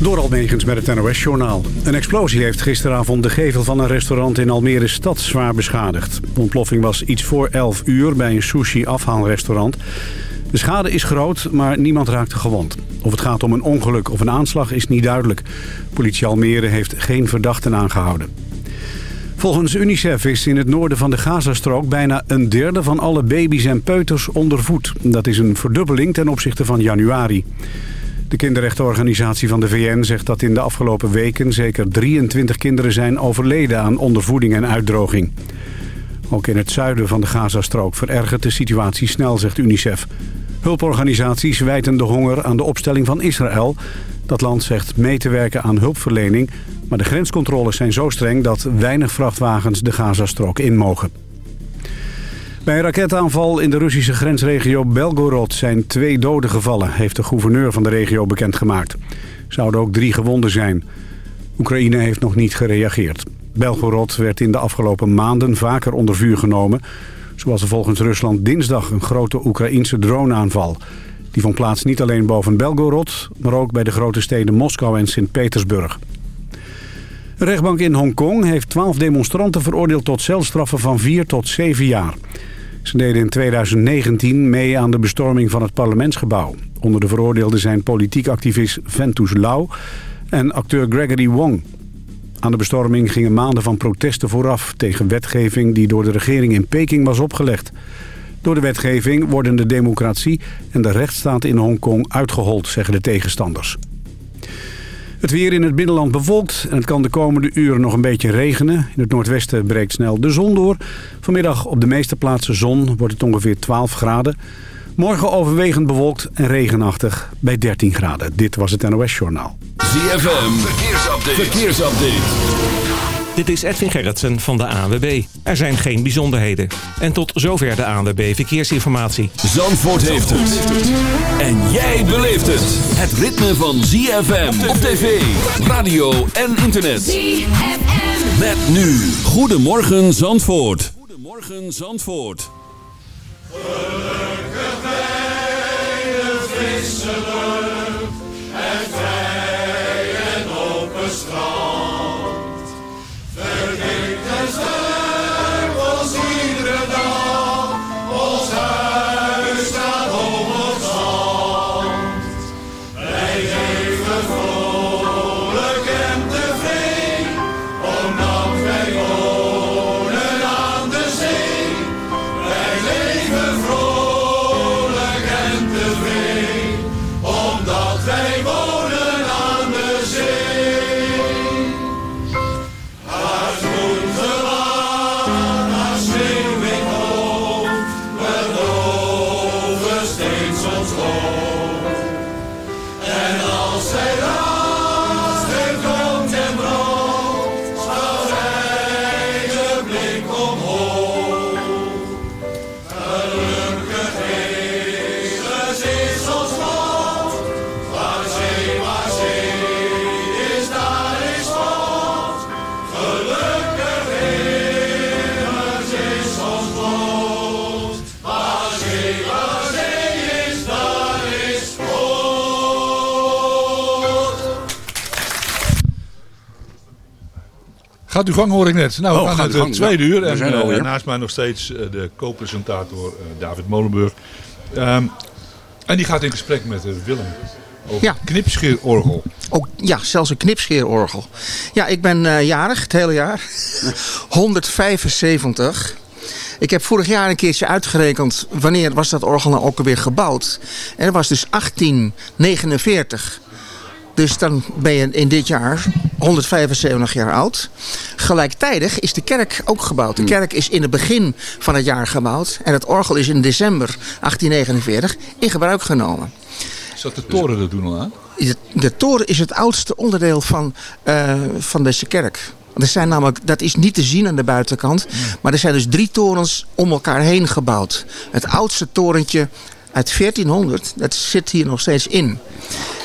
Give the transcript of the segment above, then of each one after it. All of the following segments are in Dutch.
Door Almegens met het NOS-journaal. Een explosie heeft gisteravond de gevel van een restaurant in Almere stad zwaar beschadigd. De ontploffing was iets voor 11 uur bij een sushi-afhaalrestaurant. De schade is groot, maar niemand raakte gewond. Of het gaat om een ongeluk of een aanslag is niet duidelijk. Politie Almere heeft geen verdachten aangehouden. Volgens UNICEF is in het noorden van de Gazastrook bijna een derde van alle baby's en peuters onder voet. Dat is een verdubbeling ten opzichte van januari. De kinderrechtenorganisatie van de VN zegt dat in de afgelopen weken zeker 23 kinderen zijn overleden aan ondervoeding en uitdroging. Ook in het zuiden van de Gazastrook verergert de situatie snel, zegt UNICEF. Hulporganisaties wijten de honger aan de opstelling van Israël. Dat land zegt mee te werken aan hulpverlening... maar de grenscontroles zijn zo streng dat weinig vrachtwagens de Gazastrook in mogen. Bij een raketaanval in de Russische grensregio Belgorod zijn twee doden gevallen... heeft de gouverneur van de regio bekendgemaakt. Zouden ook drie gewonden zijn. Oekraïne heeft nog niet gereageerd. Belgorod werd in de afgelopen maanden vaker onder vuur genomen. Zo was er volgens Rusland dinsdag een grote Oekraïnse droneaanval. Die vond plaats niet alleen boven Belgorod... maar ook bij de grote steden Moskou en Sint-Petersburg. Een rechtbank in Hongkong heeft twaalf demonstranten veroordeeld tot celstraffen van 4 tot 7 jaar. Ze deden in 2019 mee aan de bestorming van het parlementsgebouw. Onder de veroordeelden zijn politiek activist Ventus Lau en acteur Gregory Wong. Aan de bestorming gingen maanden van protesten vooraf tegen wetgeving die door de regering in Peking was opgelegd. Door de wetgeving worden de democratie en de rechtsstaat in Hongkong uitgehold, zeggen de tegenstanders. Het weer in het binnenland bewolkt en het kan de komende uren nog een beetje regenen. In het noordwesten breekt snel de zon door. Vanmiddag op de meeste plaatsen zon wordt het ongeveer 12 graden. Morgen overwegend bewolkt en regenachtig bij 13 graden. Dit was het NOS Journaal. ZFM, verkeersupdate. verkeersupdate. Dit is Edwin Gerritsen van de ANWB. Er zijn geen bijzonderheden. En tot zover de ANWB Verkeersinformatie. Zandvoort heeft het. En jij beleeft het. Het ritme van ZFM op tv, radio en internet. ZFM. Met nu. Goedemorgen Zandvoort. Goedemorgen Zandvoort. Gelukkig bij de frisse Gaat uw gang hoor ik net. Nou, we oh, gaan het gang, tweede uur. En uh, naast mij nog steeds uh, de co-presentator uh, David Molenburg. Um, en die gaat in gesprek met Willem over ja. knipscheerorgel. Oh, ja, zelfs een knipscheerorgel. Ja, ik ben jarig, het hele jaar. 175. Ik heb vorig jaar een keertje uitgerekend wanneer was dat orgel nou ook alweer gebouwd. En dat was dus 1849. Dus dan ben je in dit jaar 175 jaar oud. Gelijktijdig is de kerk ook gebouwd. De hmm. kerk is in het begin van het jaar gebouwd. En het orgel is in december 1849 in gebruik genomen. Zat de toren er toen al aan? De, de, toren is het oudste onderdeel van, uh, van deze kerk. Er zijn namelijk, dat is niet te zien aan de buitenkant. Maar er zijn dus drie torens om elkaar heen gebouwd. Het oudste torentje uit 1400, dat zit hier nog steeds in.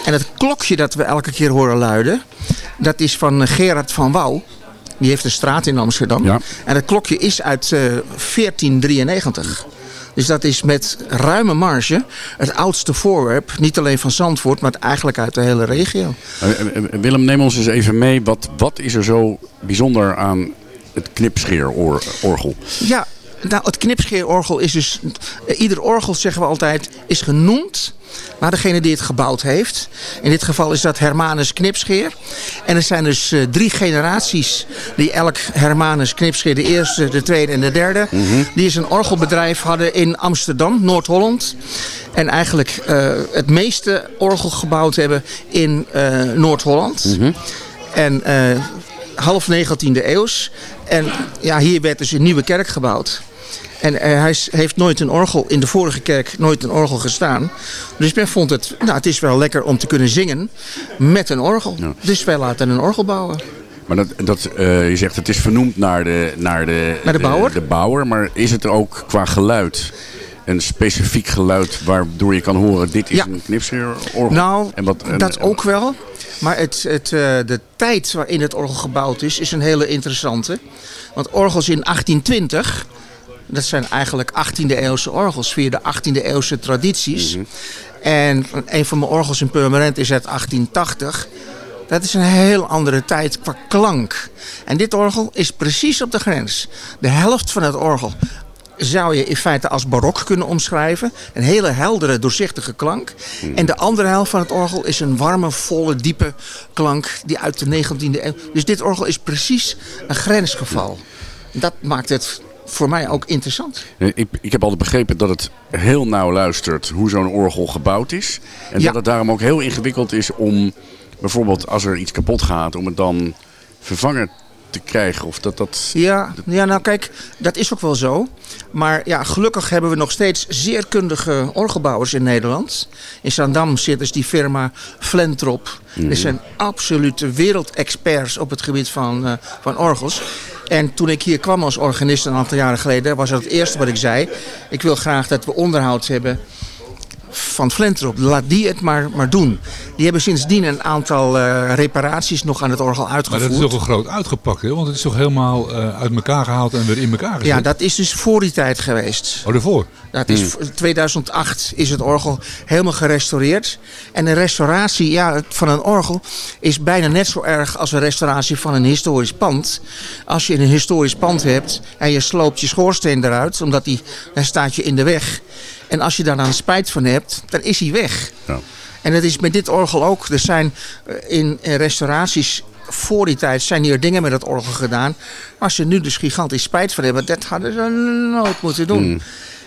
En het klokje dat we elke keer horen luiden, dat is van Gerard van Wouw. Die heeft een straat in Amsterdam. Ja. En het klokje is uit uh, eh, 1493. Dus dat is met ruime marge het oudste voorwerp. Niet alleen van Zandvoort, maar eigenlijk uit de hele regio. Willem, neem ons eens even mee. Wat, wat is er zo bijzonder aan het knipscheerorgel? Ja, nou, het knipscheerorgel is dus... Ieder orgel, zeggen we altijd, is genoemd naar degene die het gebouwd heeft. In dit geval is dat Hermanus Knipscheer. En er zijn dus uh, drie generaties die elk Hermanus Knipscheer, de eerste, de tweede en de derde, mm -hmm. die is een orgelbedrijf hadden in Amsterdam, Noord-Holland. En eigenlijk uh, het meeste orgel gebouwd hebben in uh, Noord-Holland. Mm -hmm. En half 19e eeuws. En ja, hier werd dus een nieuwe kerk gebouwd. En hij heeft nooit een orgel, in de vorige kerk nooit een orgel gestaan. Dus men vond het, nou het is wel lekker om te kunnen zingen met een orgel. Ja. Dus wij laten een orgel bouwen. Maar dat, dat, uh, je zegt het is vernoemd naar de, naar de, naar de, bouwer? De, de bouwer. Maar is het er ook qua geluid een specifiek geluid waardoor je kan horen dit is ja. een knipseerorgel? Nou, en wat, en, dat ook wel. Maar het, het, uh, de tijd waarin het orgel gebouwd is, is een hele interessante. Want orgels in 1820 dat zijn eigenlijk 18e eeuwse orgels via de 18e eeuwse tradities. Mm -hmm. En een van mijn orgels in Purmerend is uit 1880. Dat is een heel andere tijd qua klank. En dit orgel is precies op de grens. De helft van het orgel zou je in feite als barok kunnen omschrijven. Een hele heldere, doorzichtige klank. Mm. En de andere helft van het orgel is een warme, volle, diepe klank die uit de 19e eeuw... Dus dit orgel is precies een grensgeval. Dat maakt het voor mij ook interessant. Ik, ik heb altijd begrepen dat het heel nauw luistert hoe zo'n orgel gebouwd is. En ja. dat het daarom ook heel ingewikkeld is om bijvoorbeeld als er iets kapot gaat, om het dan vervangen te krijgen. Of dat, dat... Ja, ja, nou kijk, dat is ook wel zo. Maar ja, gelukkig hebben we nog steeds zeer kundige orgelbouwers in Nederland. In Zandam zit dus die firma Flentrop. Mm. Er zijn absolute wereldexperts op het gebied van, uh, van orgels. En toen ik hier kwam als organist een aantal jaren geleden... was dat het eerste wat ik zei. Ik wil graag dat we onderhoud hebben van Flentrop. Laat die het maar, maar doen. Die hebben sindsdien een aantal uh, reparaties nog aan het orgel uitgevoerd. Maar dat is toch een groot uitgepakt, hè? Want het is toch helemaal uh, uit elkaar gehaald en weer in elkaar gezet? Ja, dat is dus voor die tijd geweest. Oh, daarvoor? Dat is, hmm. 2008 is het orgel helemaal gerestaureerd. En een restauratie ja, van een orgel is bijna net zo erg als een restauratie van een historisch pand. Als je een historisch pand hebt en je sloopt je schoorsteen eruit, omdat die, dan staat je in de weg. En als je daar dan spijt van hebt, dan is hij weg. Ja. En dat is met dit orgel ook. Er zijn in restauraties voor die tijd zijn hier dingen met het orgel gedaan. Als ze nu dus gigantisch spijt van hebben, dat hadden ze nooit moeten doen. Mm.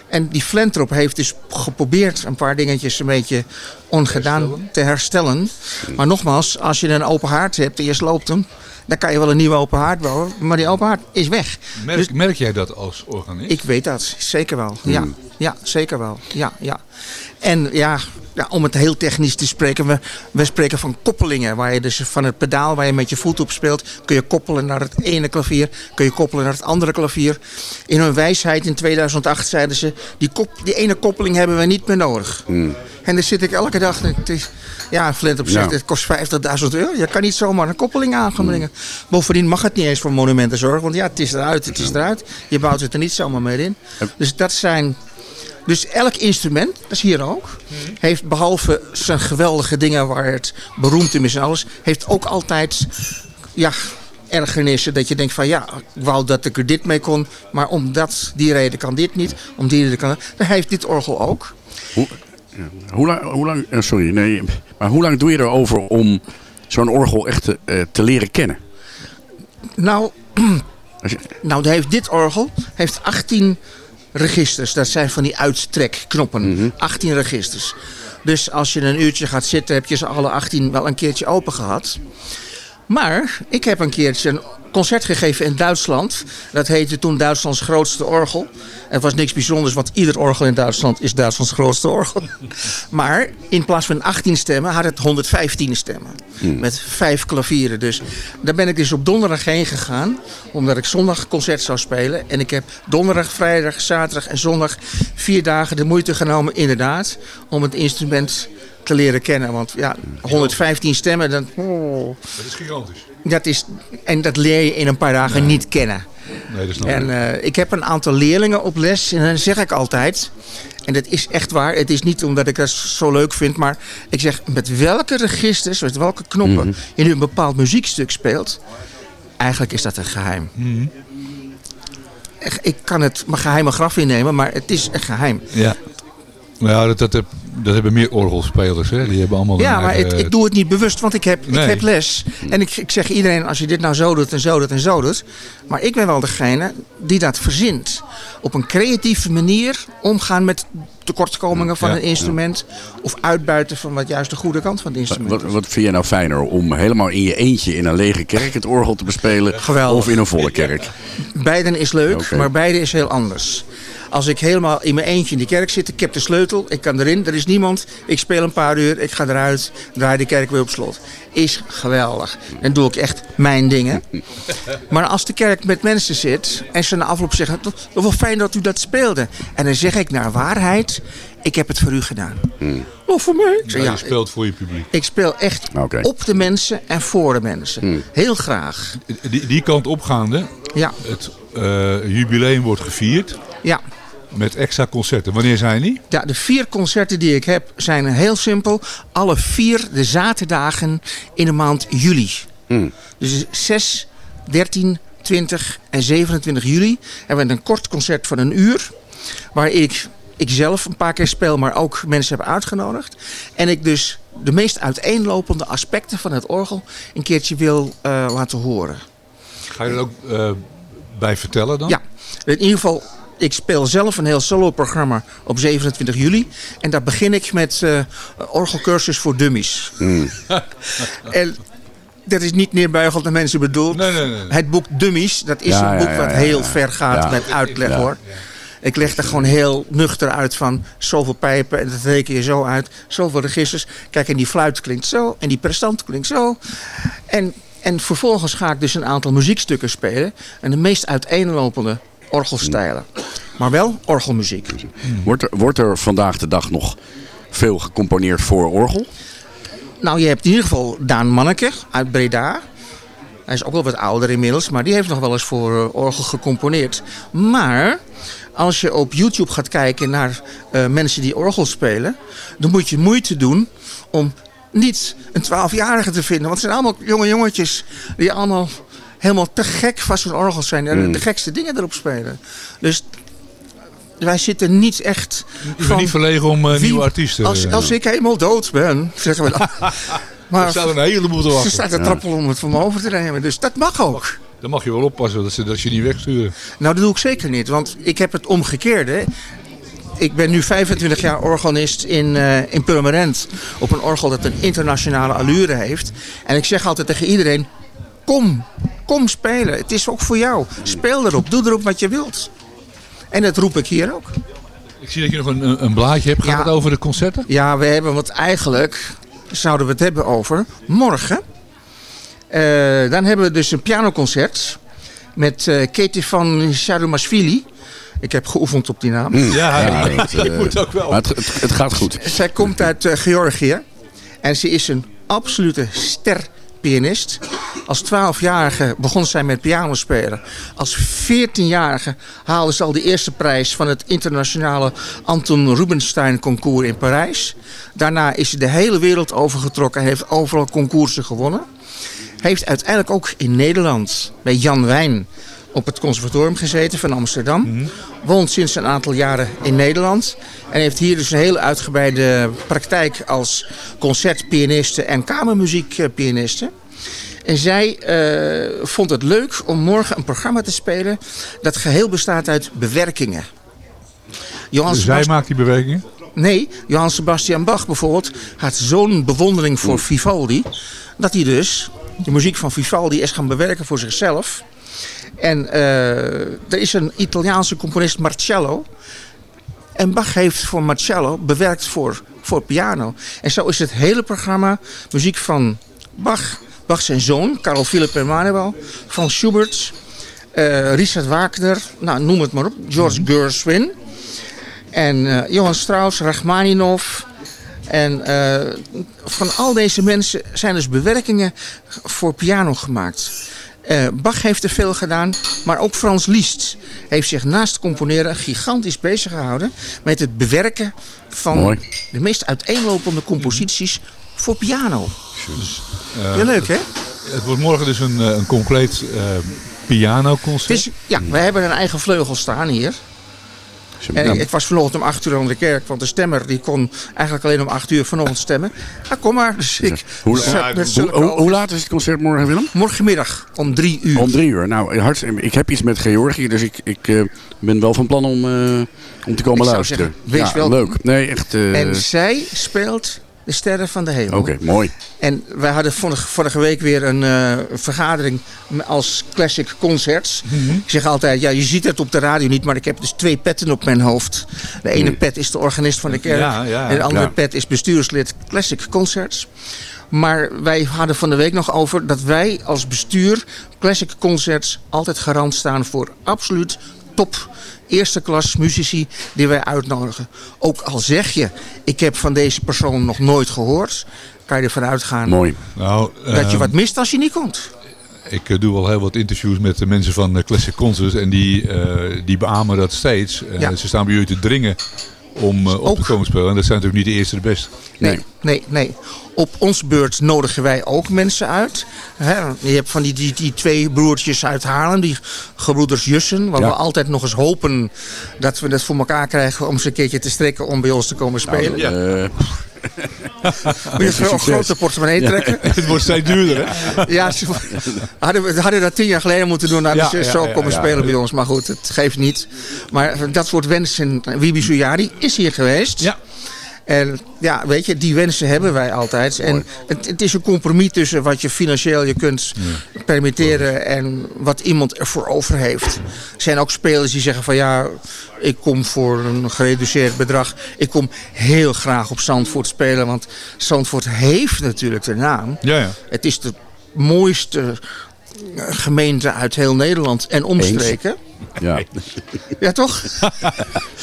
En die Flentrop heeft dus geprobeerd een paar dingetjes een beetje ongedaan herstellen. te herstellen. Maar nogmaals, als je een open haard hebt en je sloopt hem, dan kan je wel een nieuwe open haard bouwen, maar die open haard is weg. Merk, dus, merk jij dat als organist? Ik weet dat, zeker wel. Ja, hmm. ja zeker wel. Ja, ja. En ja, ja, om het heel technisch te spreken, we, we spreken van koppelingen. Waar je dus van het pedaal waar je met je voet op speelt, kun je koppelen naar het ene klavier, kun je koppelen naar het andere klavier. In hun wijsheid in 2008 zeiden ze, die, kop, die ene koppeling hebben we niet meer nodig. Hmm. En daar zit ik elke dag. Het is, ja, Flint op zich, het kost 50.000 euro. Je kan niet zomaar een koppeling aan gaan brengen. Hmm. Bovendien mag het niet eens voor monumentenzorg. Want ja, het is eruit, het is eruit. Je bouwt het er niet zomaar meer in. Dus dat zijn dus elk instrument, dat is hier ook, heeft behalve zijn geweldige dingen waar het beroemd in is en alles, heeft ook altijd ja, ergernissen dat je denkt van ja, ik wou dat ik er dit mee kon, maar omdat die reden kan dit niet, om die reden kan dat. Dan heeft dit orgel ook. Hoe, hoe lang, hoe lang eh, sorry, nee, maar hoe lang doe je erover om zo'n orgel echt te, uh, te leren kennen? Nou, nou heeft dit orgel heeft 18 registers. Dat zijn van die uitstrekknoppen. Mm -hmm. 18 registers. Dus als je een uurtje gaat zitten, heb je ze alle 18 wel een keertje open gehad. Maar ik heb een keertje een concert gegeven in Duitsland. Dat heette toen Duitslands grootste orgel. Het was niks bijzonders, want ieder orgel in Duitsland is Duitslands grootste orgel. Maar in plaats van 18 stemmen had het 115 stemmen. Hmm. Met vijf klavieren. Dus daar ben ik dus op donderdag heen gegaan. Omdat ik zondag concert zou spelen. En ik heb donderdag, vrijdag, zaterdag en zondag vier dagen de moeite genomen inderdaad. Om het instrument te leren kennen. Want ja, 115 stemmen, dan, oh. dat is gigantisch. Dat is, en dat leer je in een paar dagen niet kennen. Nee, dat en uh, ik heb een aantal leerlingen op les en dan zeg ik altijd... En dat is echt waar. Het is niet omdat ik dat zo leuk vind. Maar ik zeg, met welke registers, met welke knoppen mhm. je nu een bepaald muziekstuk speelt. Eigenlijk is dat een geheim. Mm Ik kan het mijn geheime graf innemen, maar het is een geheim. Ja. Ja, dat, dat, heb, dat hebben meer orgelspelers. Hè? Die hebben allemaal ja, maar ik doe het niet bewust, want ik heb, ik heb les. En ik, ik zeg iedereen, als je dit nou zo doet en zo doet en zo doet. Maar ik ben wel degene die dat verzint. Op een creatieve manier omgaan met tekortkomingen van een instrument. Of uitbuiten van wat juist de goede kant van het instrument wat, wat, vind jij nou fijner? Om helemaal in je eentje in een lege kerk het orgel te bespelen? Geweldig. Of in een volle kerk? Beiden is leuk, maar beide is heel anders. Als ik helemaal in mijn eentje in de kerk zit, ik heb de sleutel, ik kan erin, er is niemand. Ik speel een paar uur, ik ga eruit, draai de kerk weer op slot. Is geweldig. Dan doe ik echt mijn dingen. Maar als de kerk met mensen zit en ze na afloop zeggen, wel fijn dat u dat speelde. En dan zeg ik naar waarheid, ik heb het voor u gedaan. Hmm. Of voor mij? Ik zeg, ja, je speelt voor je publiek. Ik speel echt op de mensen en voor de mensen. Hmm. Heel graag. Die, die kant opgaande, ja. het uh, jubileum wordt gevierd. Ja. Met extra concerten. Wanneer zijn die? Ja, de vier concerten die ik heb zijn heel simpel. Alle vier de zaterdagen in de maand juli. Hmm. Dus 6, 13, 20 en 27 juli hebben we een kort concert van een uur. Waar ik, ik zelf een paar keer speel, maar ook mensen heb uitgenodigd. En ik dus de meest uiteenlopende aspecten van het orgel een keertje wil uh, laten horen. Ga je er ook uh, bij vertellen dan? Ja, in ieder geval ik speel zelf een heel solo-programma op 27 juli. En daar begin ik met uh, orgelcursus voor dummies. Mm. en dat is niet neerbuigend naar mensen bedoeld. Nee, nee, nee. Het boek Dummies, dat is een boek wat heel ver gaat met uitleg hoor. Ik leg er gewoon heel nuchter uit van zoveel pijpen en dat reken je zo uit. Zoveel registers. Kijk, en die fluit klinkt zo en die prestant klinkt zo. En, en vervolgens ga ik dus een aantal muziekstukken spelen. En de meest uiteenlopende orgelstijlen. Maar wel orgelmuziek. Wordt er, wordt er vandaag de dag nog veel gecomponeerd voor orgel? Nou, je hebt in ieder geval Daan Manneke uit Breda. Hij is ook wel wat ouder inmiddels, maar die heeft nog wel eens voor uh, orgel gecomponeerd. Maar als je op YouTube gaat kijken naar uh, mensen die orgel spelen, dan moet je moeite doen om niet een twaalfjarige te vinden. Want het zijn allemaal jonge jongetjes die allemaal helemaal te gek van zo'n orgel zijn. En mm. de gekste dingen erop spelen. Dus wij zitten niet echt... Je bent niet verlegen om uh, nieuwe artiesten... Als, eh, als ik helemaal dood ben, zeggen we dan. maar er staat een heleboel te wachten. Ze staat te trappelen om het van me over te nemen. Dus dat mag ook. Dan mag je wel oppassen dat ze, dat je niet wegsturen. Nou, dat doe ik zeker niet. Want ik heb het omgekeerde. Ik ben nu 25 jaar organist in, uh, in Purmerend. Op een orgel dat een internationale allure heeft. En ik zeg altijd tegen iedereen... Kom, kom spelen. Het is ook voor jou. Speel erop. Doe erop wat je wilt. En dat roep ik hier ook. Ik zie dat je nog een, een blaadje hebt. Gaat het over de concerten? Ja, we hebben wat eigenlijk zouden we het hebben over morgen. Uh, dan hebben we dus een pianoconcert met uh, Katie van Sharumasvili. Ik heb geoefend op die naam. Mm. Ja, ja uh, moet ook wel. Maar het, het, gaat goed. Zij komt uit Georgië. En ze is een absolute ster Als 12-jarige begon zij met piano spelen. Als 14-jarige haalde ze al de eerste prijs van het internationale Anton Rubinstein concours in Parijs. Daarna is ze de hele wereld overgetrokken en heeft overal concoursen gewonnen. Heeft uiteindelijk ook in Nederland bij Jan Wijn op het conservatorium gezeten van Amsterdam. Mhm. Woont sinds een aantal jaren in Nederland. En heeft hier dus een hele uitgebreide praktijk als concertpianiste en kamermuziekpianiste. En zij uh, vond het leuk om morgen een programma te spelen dat geheel bestaat uit bewerkingen. Dus zij maakt die bewerkingen? Nee, Johann Sebastian Bach bijvoorbeeld had zo'n bewondering voor Vivaldi... dat hij dus de muziek van Vivaldi is gaan bewerken voor zichzelf... En uh, er is een Italiaanse componist, Marcello. En Bach heeft voor Marcello bewerkt voor, voor piano. En zo is het hele programma muziek van Bach, Bach zijn zoon, Karl Philipp Emanuel, van Schubert, uh, Richard Wagner, nou, noem het maar op, George mhm. Gershwin. En uh, Johann Strauss, Rachmaninov. En van al deze mensen zijn dus bewerkingen voor piano gemaakt. Uh, Bach heeft er veel gedaan, maar ook Frans Liszt heeft zich naast componeren gigantisch bezig gehouden met het bewerken van de meest uiteenlopende composities voor piano. Dus, uh, leuk hè? Het wordt morgen dus een, een compleet uh, pianoconcert. ja, we hebben een eigen vleugel staan hier. En ik was vanochtend om 8 uur aan de kerk, want de stemmer die kon eigenlijk alleen om 8 uur vanochtend stemmen. Nou, kom maar. Dus ik, hoe, hoe, laat is het concert morgen, Willem? Morgenmiddag om 3 uur. Om 3 uur. Nou, hart, ik heb iets met Georgië, dus ik, ik uh, ben wel van plan om, uh, om te komen luisteren. Zeggen, wees ja, wel leuk. Nee, echt, uh... En zij speelt de sterren van de hemel. Oké, mooi. En wij hadden vorige, week weer een uh, vergadering als Classic Concerts. Mhm. Ik zeg altijd, ja, je ziet het op de radio niet, maar ik heb dus twee petten op mijn hoofd. De ene pet is de organist van de kerk en de andere pet is bestuurslid Classic Concerts. Maar wij hadden van de week nog over dat wij als bestuur Classic Concerts altijd garant staan voor absoluut top eerste klas muzici die wij uitnodigen. Ook al zeg je, ik heb van deze persoon nog nooit gehoord, kan je ervan uitgaan Mooi. Nou, dat je ehm, wat mist als je niet komt. Ik uh, doe al heel wat interviews met de mensen van Classic Concerts en die, uh, die beamen dat steeds. Ja. Ze staan bij jullie te dringen om uh, op te komen spelen. En dat zijn natuurlijk niet de eerste de beste. Nee, nee, nee. Op ons beurt nodigen wij ook mensen uit. je hebt van die, die, die twee broertjes uit Haarlem, die gebroeders Jussen. Waar we altijd nog eens hopen dat we dat voor elkaar krijgen om ze een keertje te strekken om bij ons te komen nou, spelen. Nou, ja. Moet je een grote portemonnee trekken? het wordt steeds duurder, hè? ja, ze, hadden we hadden dat tien jaar geleden moeten doen. Nou, ja, zo komen spelen bij ons. Maar goed, het geeft niet. Maar dat soort wensen. Wibi Suyari is hier geweest. Ja. En ja, weet je, die wensen hebben wij altijd. En het, het, is een compromis tussen wat je financieel je kunt permitteren en wat iemand ervoor over heeft. Er zijn ook spelers die zeggen van ja, ik kom voor een gereduceerd bedrag. Ik kom heel graag op Zandvoort spelen, want Zandvoort heeft natuurlijk de naam. Ja, ja. Het is de mooiste gemeente uit heel Nederland en omstreken. Ja. ja, toch?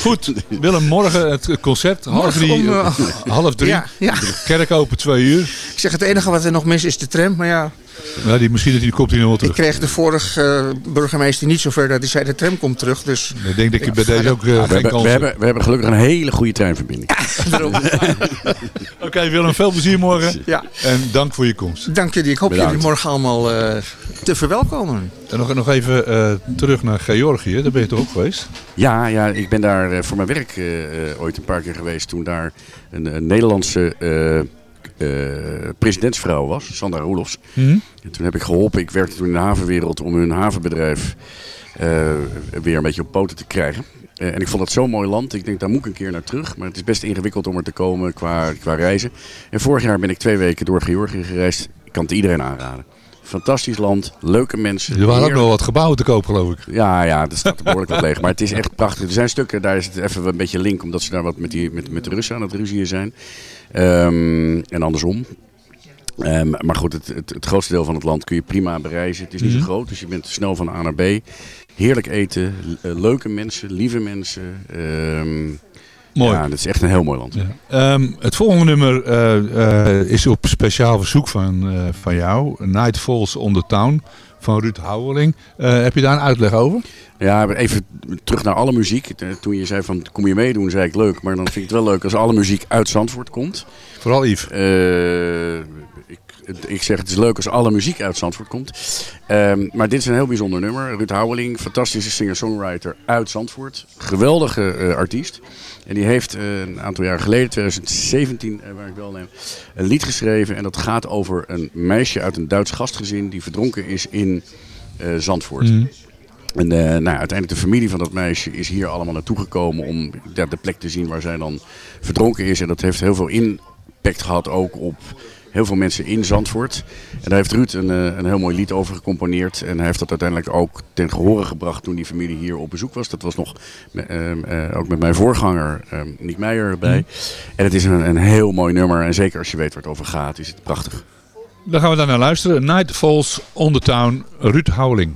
Goed, Willem, morgen het concert. Half drie. Om, uh, half drie. Ja, ja. Kerk open twee uur. Ik zeg, het enige wat er nog mis is de tram. Maar ja, ja, die, misschien dat die komt hier nog wel terug. Ik kreeg de vorige uh, burgemeester niet zover dat hij zei de tram komt terug. Dus ik denk dat je bij deze ook uh, geen we hebben, kans we hebben, we hebben gelukkig een hele goede treinverbinding. Oké, Willem, veel plezier morgen. Ja. En dank voor je komst. Dank jullie. Ik hoop Bedankt. jullie morgen allemaal uh, te verwelkomen. En nog, nog even terug naar Georgië. Daar ben je toch ook geweest? Ja, ja ik ben daar voor mijn werk ooit een paar keer geweest. Toen daar een, een Nederlandse uh, presidentsvrouw was, Sandra Roelofs. Mhm. toen heb ik geholpen, ik werkte toen in de havenwereld om hun havenbedrijf uh, weer een beetje op poten te krijgen. Uh, en ik vond dat zo'n mooi land. Ik denk, daar moet ik een keer naar terug. Maar het is best ingewikkeld om er te komen qua, qua reizen. En vorig jaar ben ik twee weken door Georgië gereisd. Ik kan het iedereen aanraden. Fantastisch land, leuke mensen. Er waren ook nog wat gebouwen te koop, geloof ik. Ja, ja, dat staat behoorlijk wat leeg. Maar het is echt prachtig. Er zijn stukken, daar is het even een beetje link, omdat ze daar wat met, die, met, met de Russen aan het ruzien zijn. Um, en andersom. Um, maar goed, het, het, het, grootste deel van het land kun je prima bereizen. Het is niet zo mhm. groot, dus je bent snel van A naar B. Heerlijk eten, leuke mensen, lieve mensen. Um, Mooi. Ja, dat is echt een heel mooi land. Ja. Um, het volgende nummer uh, uh, is op speciaal verzoek van, uh, van jou. Night Falls on the Town van Ruud Houweling. heb je daar een uitleg over? Ja, even terug naar alle muziek. Toen je zei van kom je meedoen, zei ik leuk. Maar dan vind ik het wel leuk als alle muziek uit Zandvoort komt. Vooral Yves. Ik, zeg het is leuk als alle muziek uit Zandvoort komt. Um, maar dit is een heel bijzonder nummer. Ruud Houweling, fantastische singer-songwriter uit Zandvoort. Geweldige uh, artiest. En die heeft uh, een aantal jaar geleden, 2017, waar ik wel neem, een lied geschreven. En dat gaat over een meisje uit een Duits gastgezin die verdronken is in Zandvoort. Mm. En uh, nou, uiteindelijk de familie van dat meisje is hier allemaal naartoe gekomen om de plek te zien waar zij dan verdronken is. En dat heeft heel veel impact gehad ook op heel veel mensen in Zandvoort. En daar heeft Ruud een, eh, een heel mooi lied over gecomponeerd. En hij heeft dat uiteindelijk ook ten gehore gebracht toen die familie hier op bezoek was. Dat was nog uh, ook met mijn voorganger uh, Nick Meijer erbij. Mhm. En het is een, een heel mooi nummer. En zeker als je weet waar het over gaat, is het prachtig. Dan gaan we daar naar luisteren. Night Falls on the Town, Ruud Houweling.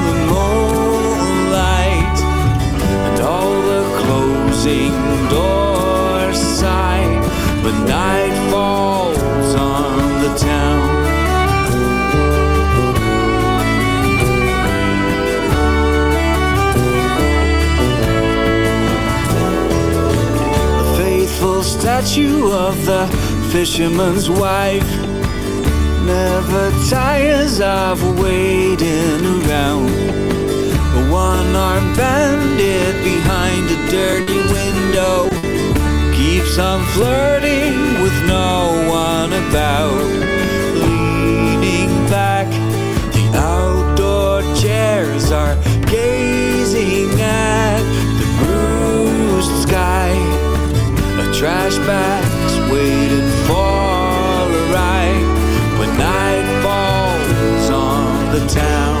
closing doors sigh, but night falls on the town. The faithful statue of the fisherman's wife never tires of waiting around. A one-armed bandit behind a dirty window keeps on flirting with no one about. Leaning back, the outdoor chairs are gazing at the bruised sky. A trash bag's waiting for a ride when night falls on the town.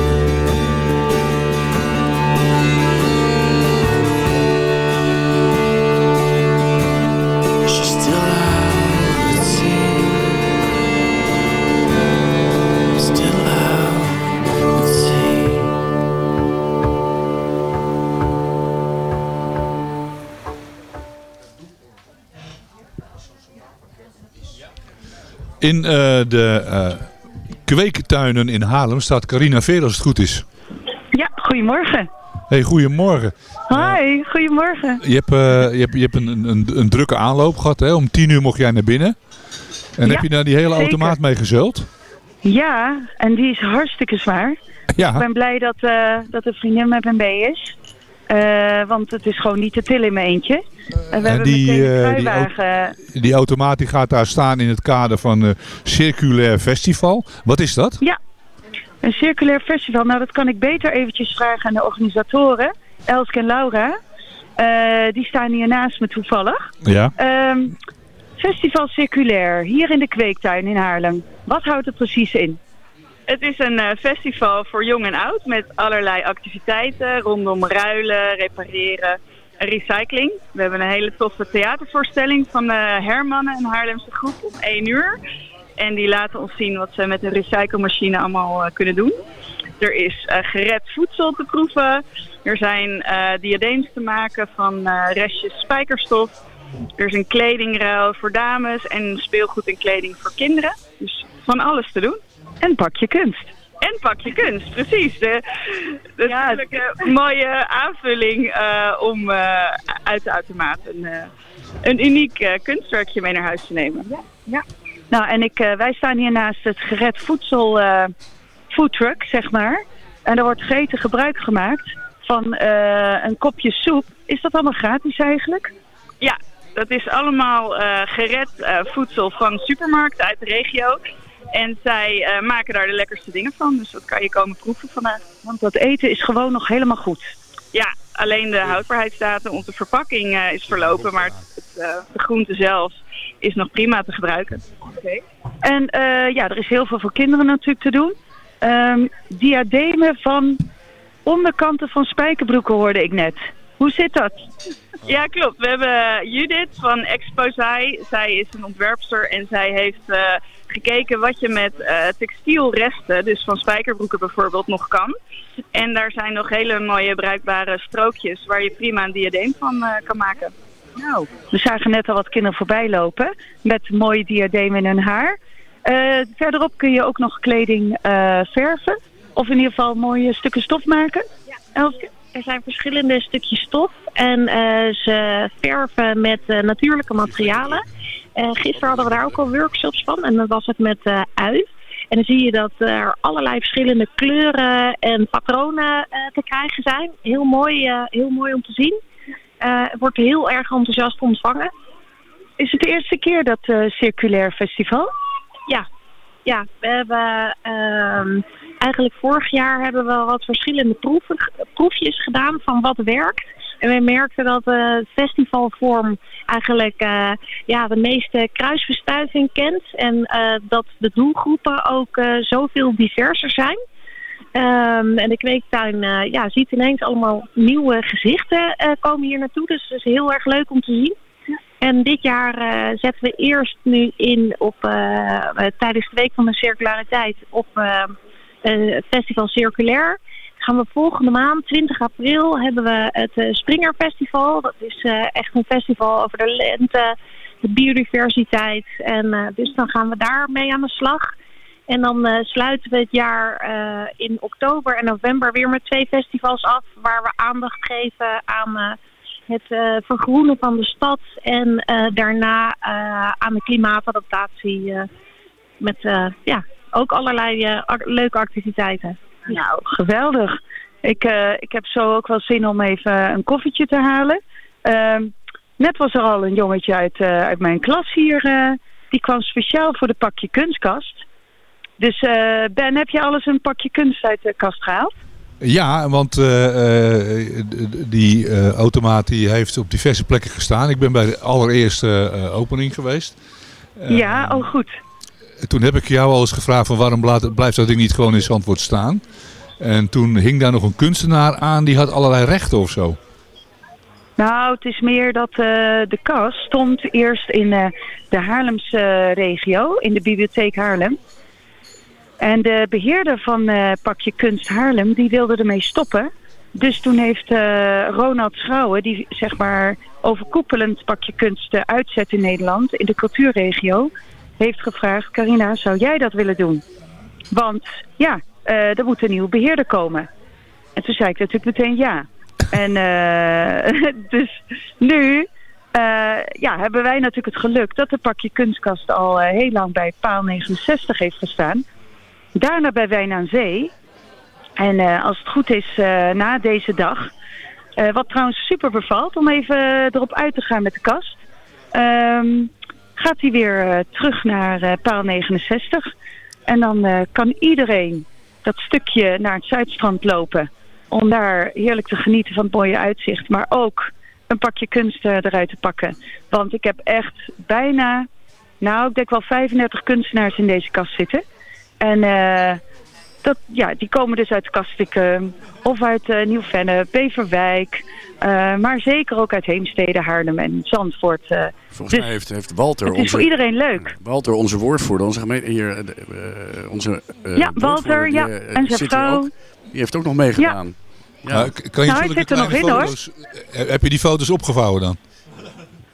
In eh, de eh, kweektuinen in Haarlem staat Carina Veer als het goed is. Ja, goedemorgen. Hey, goedemorgen. Hoi, goedemorgen. Je hebt, eh, je hebt, je hebt een, een, een drukke aanloop gehad. Hè? Om tien uur mocht jij naar binnen. En Ja, heb je daar die hele zeker. automaat mee gezult? Ja, en die is hartstikke zwaar. Ik Ja. ben blij dat, eh, dat een vriendin met me mee is. Eh, want het is gewoon niet te tillen in mijn eentje. En we hebben die, meteen een eh, die. Die automaat die gaat daar staan in het kader van een Circulair Festival. Wat is dat? Ja, een circulair festival. Nou, dat kan ik beter eventjes vragen aan de organisatoren. Elske en Laura. Eh, die staan hier naast me toevallig. Ja. Ehm, festival Circulair, hier in de Kweektuin in Haarlem. Wat houdt het precies in? Het is een eh, festival voor jong en oud met allerlei activiteiten rondom ruilen, repareren en recycling. We hebben een hele toffe theatervoorstelling van de Hermannen, een Haarlemse groep, om 1 uur. En die laten ons zien wat ze met een recyclemachine allemaal eh, kunnen doen. Er is eh, gered voedsel te proeven. Er zijn eh diadeems te maken van eh, restjes spijkerstof. Er is een kledingruil voor dames en speelgoed en kleding voor kinderen. Dus van alles te doen. En pak je kunst. En pak je kunst, precies. De, de natuurlijke mooie aanvulling eh, om eh, uit de automaat een, eh, een uniek eh, kunstwerkje mee naar huis te nemen. Ja. ja. Nou, en ik, wij staan hier naast het gered voedsel foodtruck, zeg maar. En er wordt gegeten gebruik gemaakt van een kopje soep. Is dat allemaal gratis eigenlijk? Ja, dat is allemaal gered voedsel van supermarkten uit de regio. En zij uh, maken daar de lekkerste dingen van. Dus dat kan je komen proeven vandaag. Want dat eten is gewoon nog helemaal goed. Ja, alleen de houdbaarheidsdatum op de verpakking uh, is verlopen. Maar het, uh, de groente zelf is nog prima te gebruiken. Oké. En ja, er is heel veel voor kinderen natuurlijk te doen. Um, diademen van onderkanten van spijkerbroeken hoorde ik net. Hoe zit dat? Ja, klopt. We hebben Judith van Exposai. Zij is een ontwerpster en zij heeft uh, gekeken wat je met uh, textielresten, dus van spijkerbroeken bijvoorbeeld, nog kan. En daar zijn nog hele mooie bruikbare strookjes waar je prima een diadeem van uh, kan maken. Nou, we zagen net al wat kinderen voorbij lopen met mooie diademen in hun haar. verderop kun je ook nog kleding verven. Of in ieder geval mooie stukken stof maken. Ja. Er zijn verschillende stukjes stof en uh, ze verven met uh, natuurlijke materialen. Uh, gisteren hadden we daar ook al workshops van en dat was het met ui. En dan zie je dat er allerlei verschillende kleuren en patronen te krijgen zijn. Heel mooi, heel mooi om te zien. het wordt heel erg enthousiast ontvangen. Is het de eerste keer dat Circulair Festival? Ja, ja, we hebben uh, eigenlijk vorig jaar hebben we wat verschillende proeven, proefjes gedaan van wat werkt. En we merkten dat de festivalvorm eigenlijk uh, ja, de meeste kruisverstuiving kent. En uh, dat de doelgroepen ook uh, zoveel diverser zijn. Um, en de kweektuin ja, ziet ineens allemaal nieuwe gezichten komen hier naartoe. Dus het is heel erg leuk om te zien. En dit jaar zetten we eerst nu in op, tijdens de Week van de Circulariteit op het Festival Circulair. Gaan we volgende maand, 20 april, hebben we het Springer Festival. Dat is echt een festival over de lente, de biodiversiteit. En dus dan gaan we daar mee aan de slag. En dan sluiten we het jaar in oktober en november weer met twee festivals af... waar we aandacht geven aan het vergroenen van de stad en daarna aan de klimaatadaptatie met ja, ook allerlei leuke activiteiten. Nou, geweldig. Ik, ik heb zo ook wel zin om even een koffietje te halen. Ehm, net was er al een jongetje uit, uit mijn klas hier. die kwam speciaal voor de pakje kunstkast. Dus Ben, heb je alles een pakje kunst uit de kast gehaald? Ja, want uh, die uh, automaat die heeft op diverse plekken gestaan. Ik ben bij de allereerste opening geweest. ja, oh goed. Toen heb ik jou al eens gevraagd van waarom blijft dat ding niet gewoon in Zandvoort staan. En toen hing daar nog een kunstenaar aan die had allerlei rechten of zo. Nou, het is meer dat de kast stond eerst in de Haarlemse regio, in de bibliotheek Haarlem. En de beheerder van uh, Pakje Kunst Haarlem, die wilde ermee stoppen. Dus toen heeft Ronald Schouwen, die zeg maar overkoepelend Pakje Kunst uitzet in Nederland, in de cultuurregio, heeft gevraagd, Carina, zou jij dat willen doen? Want ja, er moet een nieuwe beheerder komen. En toen zei ik natuurlijk meteen ja. En dus nu ja, hebben wij natuurlijk het geluk dat de Pakje Kunstkast al heel lang bij paal 69 heeft gestaan. Daarna bij Wijn aan Zee. En als het goed is na deze dag. Wat trouwens super bevalt om even erop uit te gaan met de kast. Um, gaat hij weer terug naar paal 69. En dan kan iedereen dat stukje naar het Zuidstrand lopen. Om daar heerlijk te genieten van het mooie uitzicht. Maar ook een pakje kunst eruit te pakken. Want ik heb echt bijna, nou ik denk wel 35 kunstenaars in deze kast zitten. En dat, ja, die komen dus uit Kastikum of uit uh, Nieuw-Venne, Beverwijk. Uh, maar zeker ook uit Heemstede, Haarlem en Zandvoort. Volgens dus mij heeft, heeft Walter... Het is onze, voor iedereen leuk. Walter, onze woordvoerder, onze gemeente hier... onze, ja, Walter, ja, en zijn vrouw. die heeft ook nog meegedaan. Ja. ja. kan je nou, hij zit er nog in foto's, hoor. Heb je die foto's opgevouwen dan?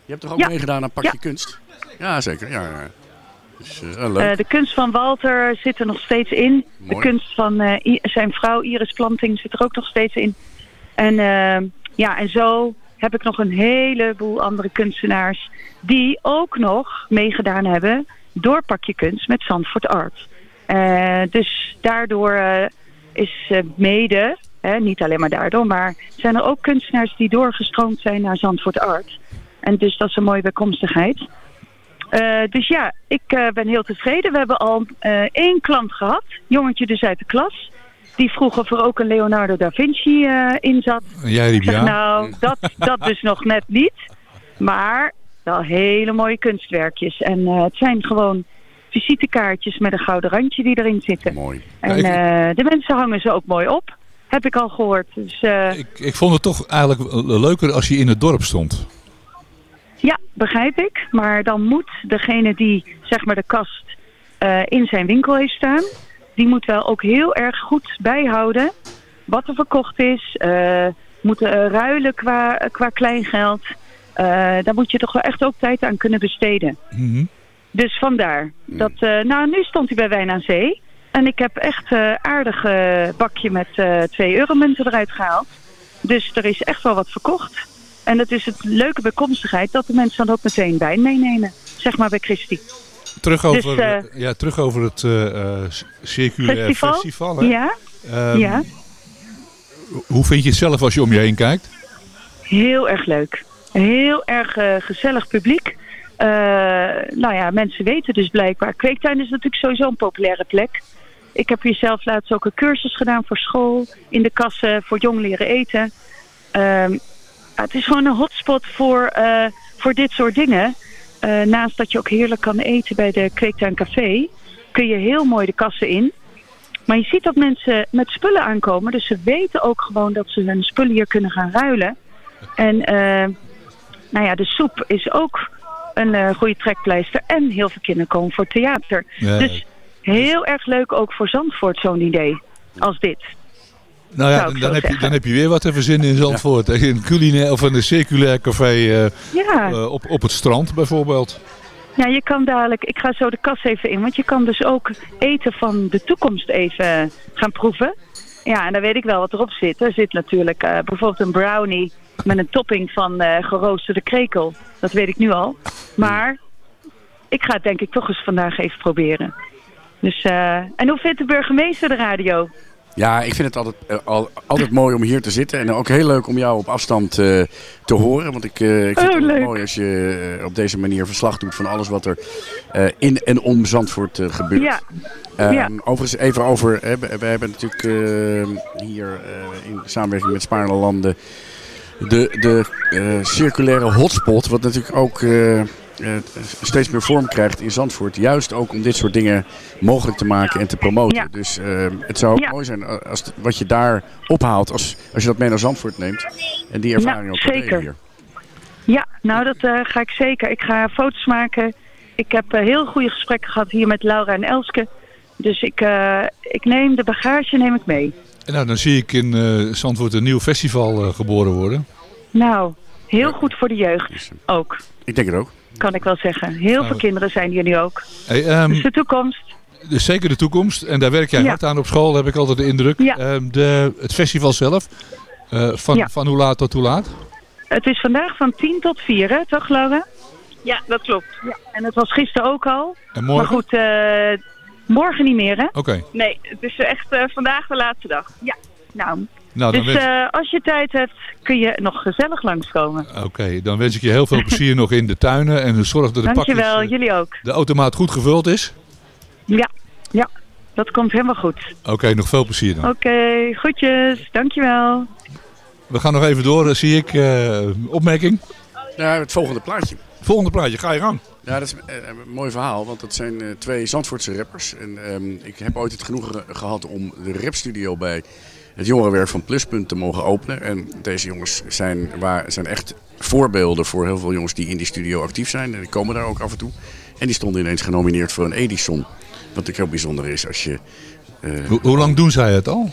Je hebt toch ook meegedaan aan Pakje Kunst? Ja, zeker. Ja, dus, uh, de kunst van Walter zit er nog steeds in. De kunst van uh, zijn vrouw Iris Planting zit er ook nog steeds in. En ja, en zo heb ik nog een heleboel andere kunstenaars die ook nog meegedaan hebben door Pakje Kunst met Zandvoort Art. Dus daardoor is mede, niet alleen maar daardoor, maar zijn er ook kunstenaars die doorgestroomd zijn naar Zandvoort Art. En dus dat is een mooie bijkomstigheid. Dus ja, ik ben heel tevreden. We hebben al één klant gehad, jongetje dus uit de klas die vroeg of er ook een Leonardo da Vinci in zat. Jij riep ja. Nou, dat, dat dus nog net niet. Maar wel hele mooie kunstwerkjes. En het zijn gewoon visitekaartjes met een gouden randje die erin zitten. Mooi. En ja, ik... de mensen hangen ze ook mooi op. Heb ik al gehoord. Dus, ik, ik vond het toch eigenlijk leuker als je in het dorp stond. Ja, begrijp ik. Maar dan moet degene die zeg maar de kast in zijn winkel heeft staan die moet wel ook heel erg goed bijhouden wat er verkocht is. Uh, moeten uh, ruilen qua, qua kleingeld. Uh, daar moet je toch wel echt ook tijd aan kunnen besteden. Mm -hmm. Dus vandaar. Dat, nou, nu stond hij bij Wijn aan Zee. En ik heb echt een aardig bakje met 2 euro munten eruit gehaald. Dus er is echt wel wat verkocht. En dat is het leuke bijkomstigheid dat de mensen dan ook meteen wijn meenemen. Zeg maar bij Christie. Terug over, dus, uh, ja, terug over het uh, circulair festival. festival hè? Ja. Um, ja. Hoe vind je het zelf als je om je heen kijkt? Heel erg leuk. Heel erg uh, gezellig publiek. Nou ja, mensen weten dus blijkbaar. Kweektuin is natuurlijk sowieso een populaire plek. Ik heb hier zelf laatst ook een cursus gedaan voor school. In de kassen voor jong leren eten. Uh, het is gewoon een hotspot voor, uh, voor dit soort dingen. Uh, naast dat je ook heerlijk kan eten bij de Kweektuin Café, kun je heel mooi de kassen in. Maar je ziet dat mensen met spullen aankomen, dus ze weten ook gewoon dat ze hun spullen hier kunnen gaan ruilen. En uh, nou ja, de soep is ook een goede trekpleister en heel veel kinderen komen voor theater. Ja. Dus heel erg leuk ook voor Zandvoort zo'n idee als dit. Nou ja, dan, heb je, dan heb je weer wat te verzinnen in Zandvoort. Ja. Een culinair of een circulair café uh, ja. uh, op, op het strand bijvoorbeeld. Ja, je kan dadelijk, ik ga zo de kas even in, want je kan dus ook eten van de toekomst even gaan proeven. Ja, en dan weet ik wel wat erop zit. Er zit natuurlijk uh, bijvoorbeeld een brownie met een topping van geroosterde krekel. Dat weet ik nu al. Maar ik ga het denk ik toch eens vandaag even proberen. Dus, en hoe vindt de burgemeester de radio? Ja, ik vind het altijd, uh, al, altijd mooi om hier te zitten. En ook heel leuk om jou op afstand uh, te horen. Want ik, uh, ik vind oh, het mooi als je op deze manier verslag doet van alles wat er in en om Zandvoort gebeurt. Ja. Um, ja. Overigens even over, hè, we, we hebben natuurlijk hier in samenwerking met Spaarne Landen de, de circulaire hotspot. Wat natuurlijk ook steeds meer vorm krijgt in Zandvoort. Juist ook om dit soort dingen mogelijk te maken en te promoten. Ja. Dus uh, het zou ook ja. mooi zijn als het, wat je daar ophaalt, als, als je dat mee naar Zandvoort neemt. En die ervaring ja, ook zeker. hier. Ja, nou dat uh, ga ik zeker. Ik ga foto's maken. Ik heb heel goede gesprekken gehad hier met Laura en Elske. Dus ik, ik neem de bagage neem ik mee. En nou, dan zie ik in Zandvoort een nieuw festival geboren worden. Nou, heel goed voor de jeugd ook. Ik denk het ook kan ik wel zeggen. Heel veel kinderen zijn hier nu ook. Hey, um, dus de toekomst. Dus zeker de toekomst. En daar werk jij ja. hard aan op school, heb ik altijd de indruk. Ja. Um, de, het festival zelf, uh, van, ja. van hoe laat tot hoe laat? Het is vandaag van 10 tot 4, hè, toch Laura? Ja, dat klopt. Ja. En het was gisteren ook al. En morgen? Maar goed, uh, morgen niet meer, hè? Oké. Okay. Nee, het is echt uh, vandaag de laatste dag. Ja. Nou, nou, dus wens... uh, als je tijd hebt, kun je nog gezellig langskomen. Oké, okay, dan wens ik je heel veel plezier nog in de tuinen. En zorg dat de Dankjewel, pakjes, jullie ook. de automaat goed gevuld is. Ja, ja. Dat komt helemaal goed. Oké, okay, nog veel plezier dan. Oké, okay, goedjes. Dankjewel. We gaan nog even door, zie ik. Uh, opmerking? Ja, het volgende plaatje. Volgende plaatje, ga je gang. Ja, dat is een mooi verhaal, want dat zijn twee Zandvoortse rappers. En um, ik heb ooit het genoegen gehad om de rapstudio bij het jongerenwerk van Pluspunt te mogen openen. En deze jongens zijn, waar, zijn echt voorbeelden voor heel veel jongens die in die studio actief zijn. En die komen daar ook af en toe. En die stonden ineens genomineerd voor een Edison. Wat natuurlijk heel bijzonder is als je... Uh, Ho hoe lang doen zij het al?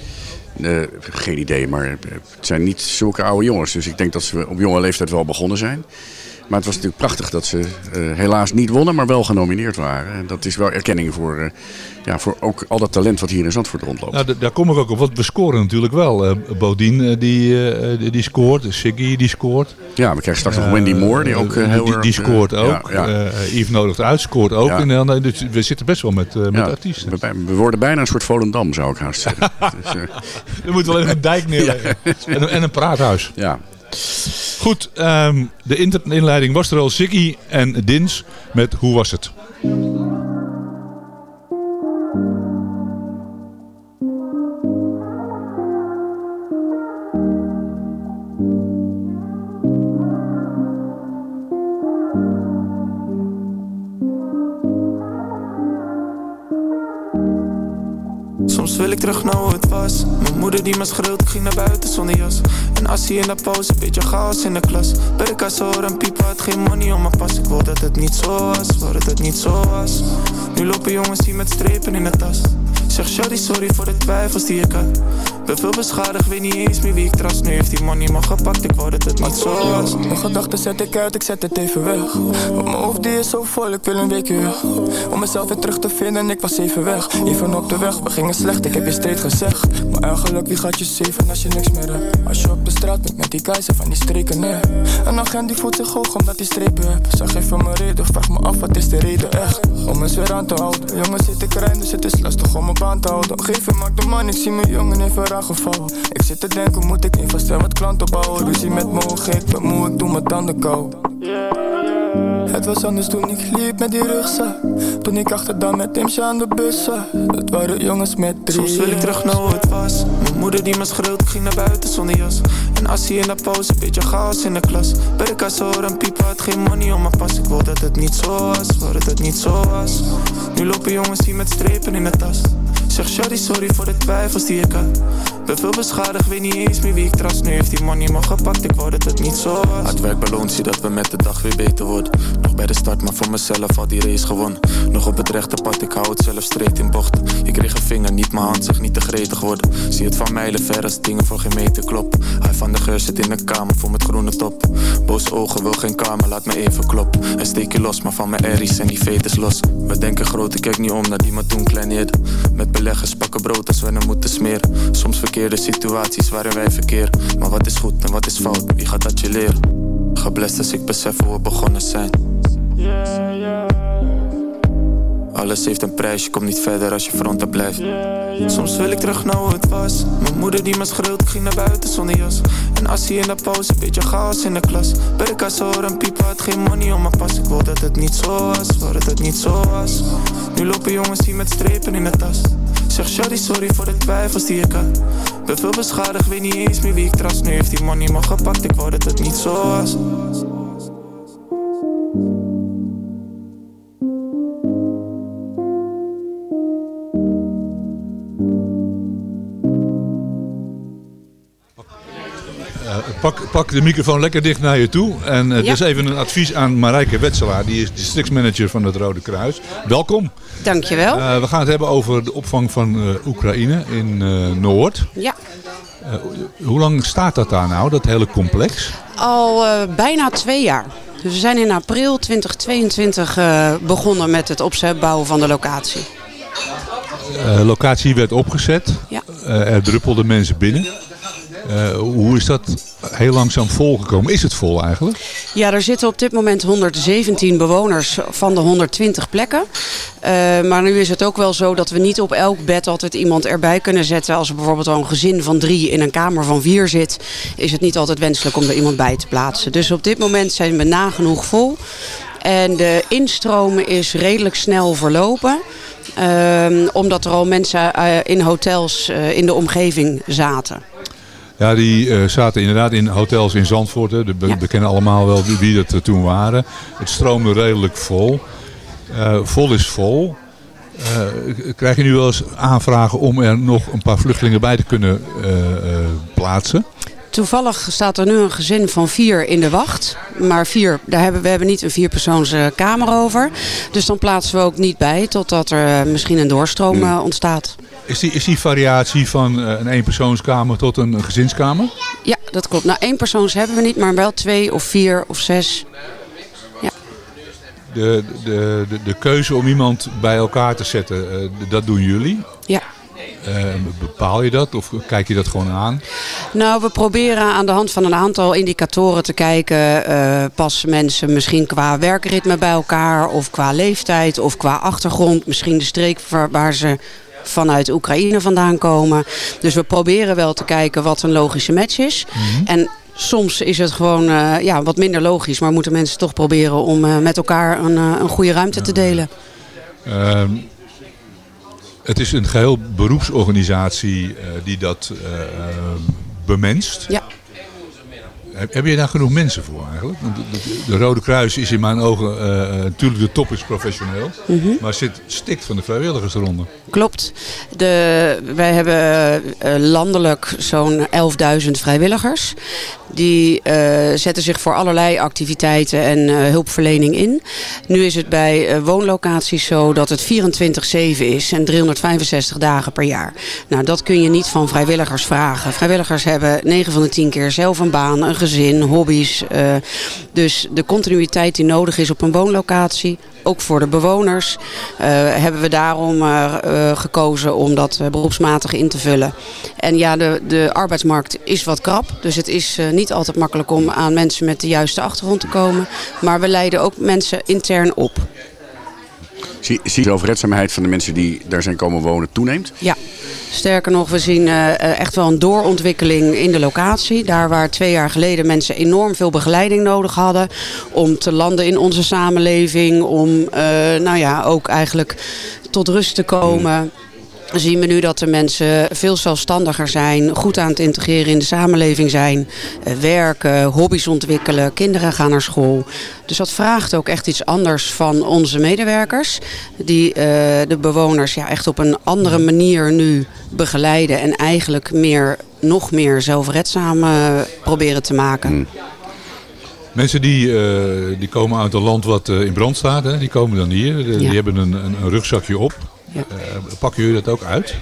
Uh, geen idee, maar het zijn niet zulke oude jongens. Dus ik denk dat ze op jonge leeftijd wel begonnen zijn. Maar het was natuurlijk prachtig dat ze helaas niet wonnen, maar wel genomineerd waren. En dat is wel erkenning voor, ja, voor ook al dat talent wat hier in Zandvoort rondloopt. Nou, daar kom ik ook op, want we scoren natuurlijk wel. Bodien die, die scoort, Siggy die scoort. Ja, we krijgen straks nog Wendy Moore die ook heel die, die scoort ook. Ja, ja. Yves nodigt uit, scoort ook. En dus we zitten best wel met, met artiesten. We, we, worden bijna een soort Volendam, zou ik haast zeggen. dus, we moeten wel even een dijk neerleggen. En, en, een praathuis. Ja. Goed, um, de inleiding was er al. Ziggy en Dins met Hoe was het? Wil ik terug naar hoe het was. Mijn moeder die me schreeuwt, ik ging naar buiten zonder jas. En assie in de pauze, beetje chaos in de klas. Hoor en piepa had geen money om mijn pas. Ik wou dat het niet zo was, wou dat het niet zo was. Nu lopen jongens hier met strepen in de tas Zeg shawty sorry voor de twijfels die ik had. Ben veel beschadigd, weet niet eens meer wie ik trust. Nu heeft die money me gepakt, ik wou dat het niet zo was. Mijn gedachten zet ik uit, ik zet het even weg. Want mijn hoofd die is zo vol, ik wil een weekje weg. Om mezelf weer terug te vinden, ik was even weg. Even op de weg, we gingen slecht, ik heb je steeds gezegd. Maar eigenlijk, wie gaat je zeven als je niks meer hebt? Als je op de straat bent met die keizer van die streken, nee Een agent die voelt zich hoog omdat hij strepen hebt. Zeg even mijn reden, vraag me af wat is de reden echt? Om eens weer aan te houden, jongens zit ik rijden, dus het is lastig om op te houden maak de man, ik zie mijn jongen even raar gevallen. Ik zit te denken, moet ik investeren wat klanten bouwen? Ruzie met ogen, ik ben moe, ik doe mijn tanden kou het was anders toen ik liep met die rugzak. Toen ik dan met Timsje aan de bussen. Dat waren jongens met drie. Soms wil ik terug naar hoe het was. Mijn moeder die me schreeuwt, ik ging naar buiten zonder jas. En assie in de pauze, beetje chaos in de klas. Kassa hoor en piepa had geen money om mijn pas. Ik wou dat het niet zo was, wou dat het niet zo was. Nu lopen jongens hier met strepen in de tas Zeg shawty sorry voor de twijfels die ik had. Ben veel beschadigd, weet niet eens meer wie ik trust. Nu heeft die money me gepakt, ik wou dat het niet zo was. Hard werk beloont, zie dat we met de dag weer beter worden Nog bij de start, maar voor mezelf al die race gewonnen. Nog op het rechte pad, ik hou het zelf streed in bocht. Ik kreeg een vinger, niet mijn hand, zeg niet te gretig worden. Zie het van mijlen ver als dingen voor geen meter klop Hij van de geur zit in de kamer, voor met groene top. Boze ogen, wil geen kamer, laat me even klop En steek je los, maar van mijn erries en die veters los. We denken groot, ik kijk niet om naar die maar toen kleineerde. Met beleggers pakken brood als we hem moeten smeren. Soms verkeerde situaties waarin wij verkeer. Maar wat is goed en wat is fout, wie gaat dat je leren? Geblest als ik besef hoe we begonnen zijn. Alles heeft een prijs, je komt niet verder als je fronten blijft. Soms wil ik terug naar hoe het was. Mijn moeder die me schreeuwt, ik ging naar buiten zonder jas. En assie in de pauze, beetje chaos in de klas. Kassa hoor en piepa had geen money om mijn pas. Ik wou dat het niet zo was, wou dat het niet zo was. Nu lopen jongens hier met strepen in de tas. Zeg shawty sorry voor de twijfels die ik had. Ben veel beschadigd, weet niet eens meer wie ik trust. Nu heeft die money me gepakt, ik wou dat het niet zo was. Pak, pak de microfoon lekker dicht naar je toe. En uh, ja. dus even een advies aan Marijke Wetselaar. Die is districtsmanager van het Rode Kruis. Welkom. Dankjewel. Uh, we gaan het hebben over de opvang van uh, Oekraïne in Noord. Ja. hoe lang staat dat daar nou, dat hele complex? Al bijna twee jaar. Dus we zijn in april 2022 begonnen met het opbouwen van de locatie. locatie werd opgezet. Ja. er druppelden mensen binnen. Uh, hoe is dat heel langzaam volgekomen? Is het vol eigenlijk? Ja, er zitten op dit moment 117 bewoners van de 120 plekken. Uh, maar nu is het ook wel zo dat we niet op elk bed altijd iemand erbij kunnen zetten. Als er bijvoorbeeld al een gezin van drie in een kamer van vier zit, is het niet altijd wenselijk om er iemand bij te plaatsen. Dus op dit moment zijn we nagenoeg vol. En de instromen is redelijk snel verlopen. Uh, omdat er al mensen uh, in hotels in de omgeving zaten. Ja, die uh, zaten inderdaad in hotels in Zandvoort. Hè. De, We kennen allemaal wel wie, dat uh, toen waren. Het stroomde redelijk vol. Uh, vol is vol. krijg je nu wel eens aanvragen om er nog een paar vluchtelingen bij te kunnen plaatsen? Toevallig staat er nu een gezin van vier in de wacht. Maar vier, daar hebben, we hebben niet een vierpersoons kamer over. Dus dan plaatsen we ook niet bij totdat er misschien een doorstroom hmm. ontstaat. Is die, is die variatie van uh, een eenpersoonskamer tot een, gezinskamer? Ja, dat klopt. Nou, één persoons hebben we niet, maar wel twee of vier of zes. De, de, de, de keuze om iemand bij elkaar te zetten, dat doen jullie? Ja. Uh, bepaal je dat of kijk je dat gewoon aan? Nou, we proberen aan de hand van een aantal indicatoren te kijken. Uh, passen mensen misschien qua werkritme bij elkaar of qua leeftijd of qua achtergrond. Misschien de streek waar ze vanuit Oekraïne vandaan komen. Dus we proberen wel te kijken wat een logische match is. Mhm. En soms is het gewoon uh, ja, wat minder logisch. Maar moeten mensen toch proberen om met elkaar een, een goede ruimte te delen. Ehm, het is een geheel beroepsorganisatie die dat uh, bemenst. Ja. Heb, je daar genoeg mensen voor eigenlijk? Want de, Rode Kruis is in mijn ogen uh, natuurlijk de top is professioneel. Mm -hmm. Maar zit stikt van de vrijwilligers eronder. Klopt. De, wij hebben uh, landelijk zo'n 11.000 vrijwilligers. Die uh, zetten zich voor allerlei activiteiten en hulpverlening in. Nu is het bij woonlocaties zo dat het 24-7 is en 365 dagen per jaar. Nou, dat kun je niet van vrijwilligers vragen. Vrijwilligers hebben 9 van de 10 keer zelf een baan, een gezin, hobby's. Uh, dus de continuïteit die nodig is op een woonlocatie, ook voor de bewoners, uh, hebben we daarom uh, gekozen om dat beroepsmatig in te vullen. En ja, de, de arbeidsmarkt is wat krap, dus het is niet altijd makkelijk om aan mensen met de juiste achtergrond te komen. Maar we leiden ook mensen intern op. Zie, zie je de overredzaamheid van de mensen die daar zijn komen wonen toeneemt? Ja, sterker nog, we zien uh, echt wel een doorontwikkeling in de locatie. Daar waar twee jaar geleden mensen enorm veel begeleiding nodig hadden om te landen in onze samenleving, om uh, nou ja, ook eigenlijk tot rust te komen zien we nu dat de mensen veel zelfstandiger zijn, goed aan het integreren in de samenleving zijn, eh, werken, hobby's ontwikkelen, kinderen gaan naar school. Dus dat vraagt ook echt iets anders van onze medewerkers, die uh, de bewoners ja, echt op een andere manier nu begeleiden en eigenlijk meer, nog meer zelfredzaam uh, proberen te maken. Hmm. Mensen die, uh, die komen uit een land wat in brand staat, hè? die komen dan hier. De, ja. Die hebben een, een, een rugzakje op. Ja. Uh, pakken jullie dat ook uit?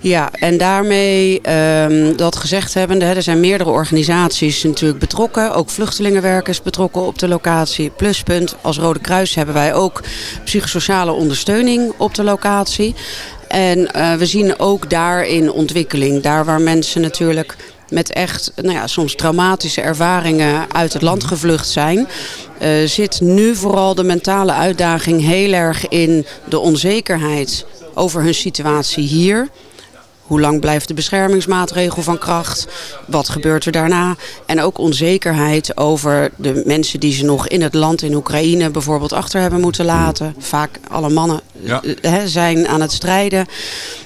Ja, en daarmee um, dat gezegd hebbende, er zijn meerdere organisaties natuurlijk betrokken. Ook vluchtelingenwerkers betrokken op de locatie. Pluspunt, als Rode Kruis hebben wij ook psychosociale ondersteuning op de locatie. En uh, we zien ook daarin ontwikkeling. Daar waar mensen natuurlijk met echt nou ja, soms traumatische ervaringen uit het land gevlucht zijn... Uh, zit nu vooral de mentale uitdaging heel erg in de onzekerheid over hun situatie hier... Hoe lang blijft de beschermingsmaatregel van kracht? Wat gebeurt er daarna? En ook onzekerheid over de mensen die ze nog in het land in Oekraïne bijvoorbeeld achter hebben moeten laten. Vaak alle mannen ja. he, zijn aan het strijden.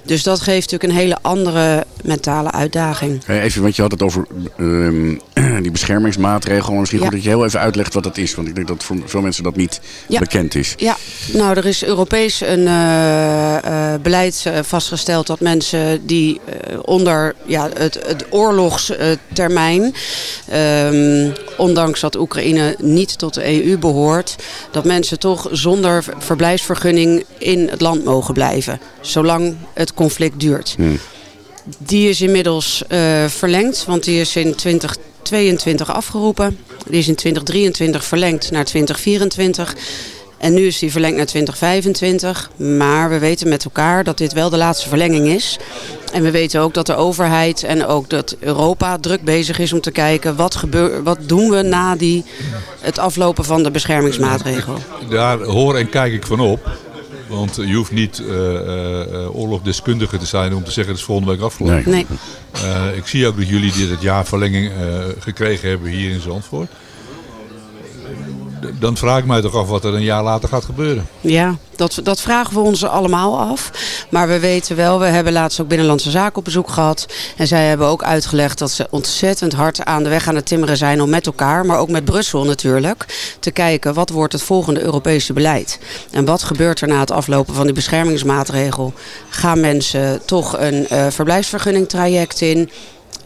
Dus dat geeft natuurlijk een hele andere mentale uitdaging. Even, want je had het over um, die beschermingsmaatregelen. Misschien ja. goed dat je heel even uitlegt wat dat is. Want ik denk dat voor veel mensen dat niet ja. bekend is. Ja, nou er is Europees een uh, uh, beleid vastgesteld dat mensen die uh, onder ja, het, het oorlogstermijn, um, ondanks dat Oekraïne niet tot de EU behoort, dat mensen toch zonder verblijfsvergunning in het land mogen blijven. Zolang het conflict duurt. Hmm. Die is inmiddels uh, verlengd, want die is in 2022 afgeroepen. Die is in 2023 verlengd naar 2024. En nu is die verlengd naar 2025. Maar we weten met elkaar dat dit wel de laatste verlenging is. En we weten ook dat de overheid en ook dat Europa druk bezig is om te kijken... wat, gebeur, wat doen we na die, het aflopen van de beschermingsmaatregelen. Daar hoor en kijk ik van op. Want je hoeft niet uh, uh, oorlogdeskundige te zijn om te zeggen dat is volgende week afgelopen. Nee. Uh, ik zie ook dat jullie dit jaar verlenging gekregen hebben hier in Zandvoort dan vraag ik mij toch af wat er een jaar later gaat gebeuren. Ja, dat, dat vragen we ons allemaal af. Maar we weten wel, we hebben laatst ook Binnenlandse Zaken op bezoek gehad. En zij hebben ook uitgelegd dat ze ontzettend hard aan de weg aan het timmeren zijn om met elkaar, maar ook met Brussel natuurlijk, te kijken wat wordt het volgende Europese beleid. En wat gebeurt er na het aflopen van die beschermingsmaatregel? Gaan mensen toch een uh, verblijfsvergunning traject in?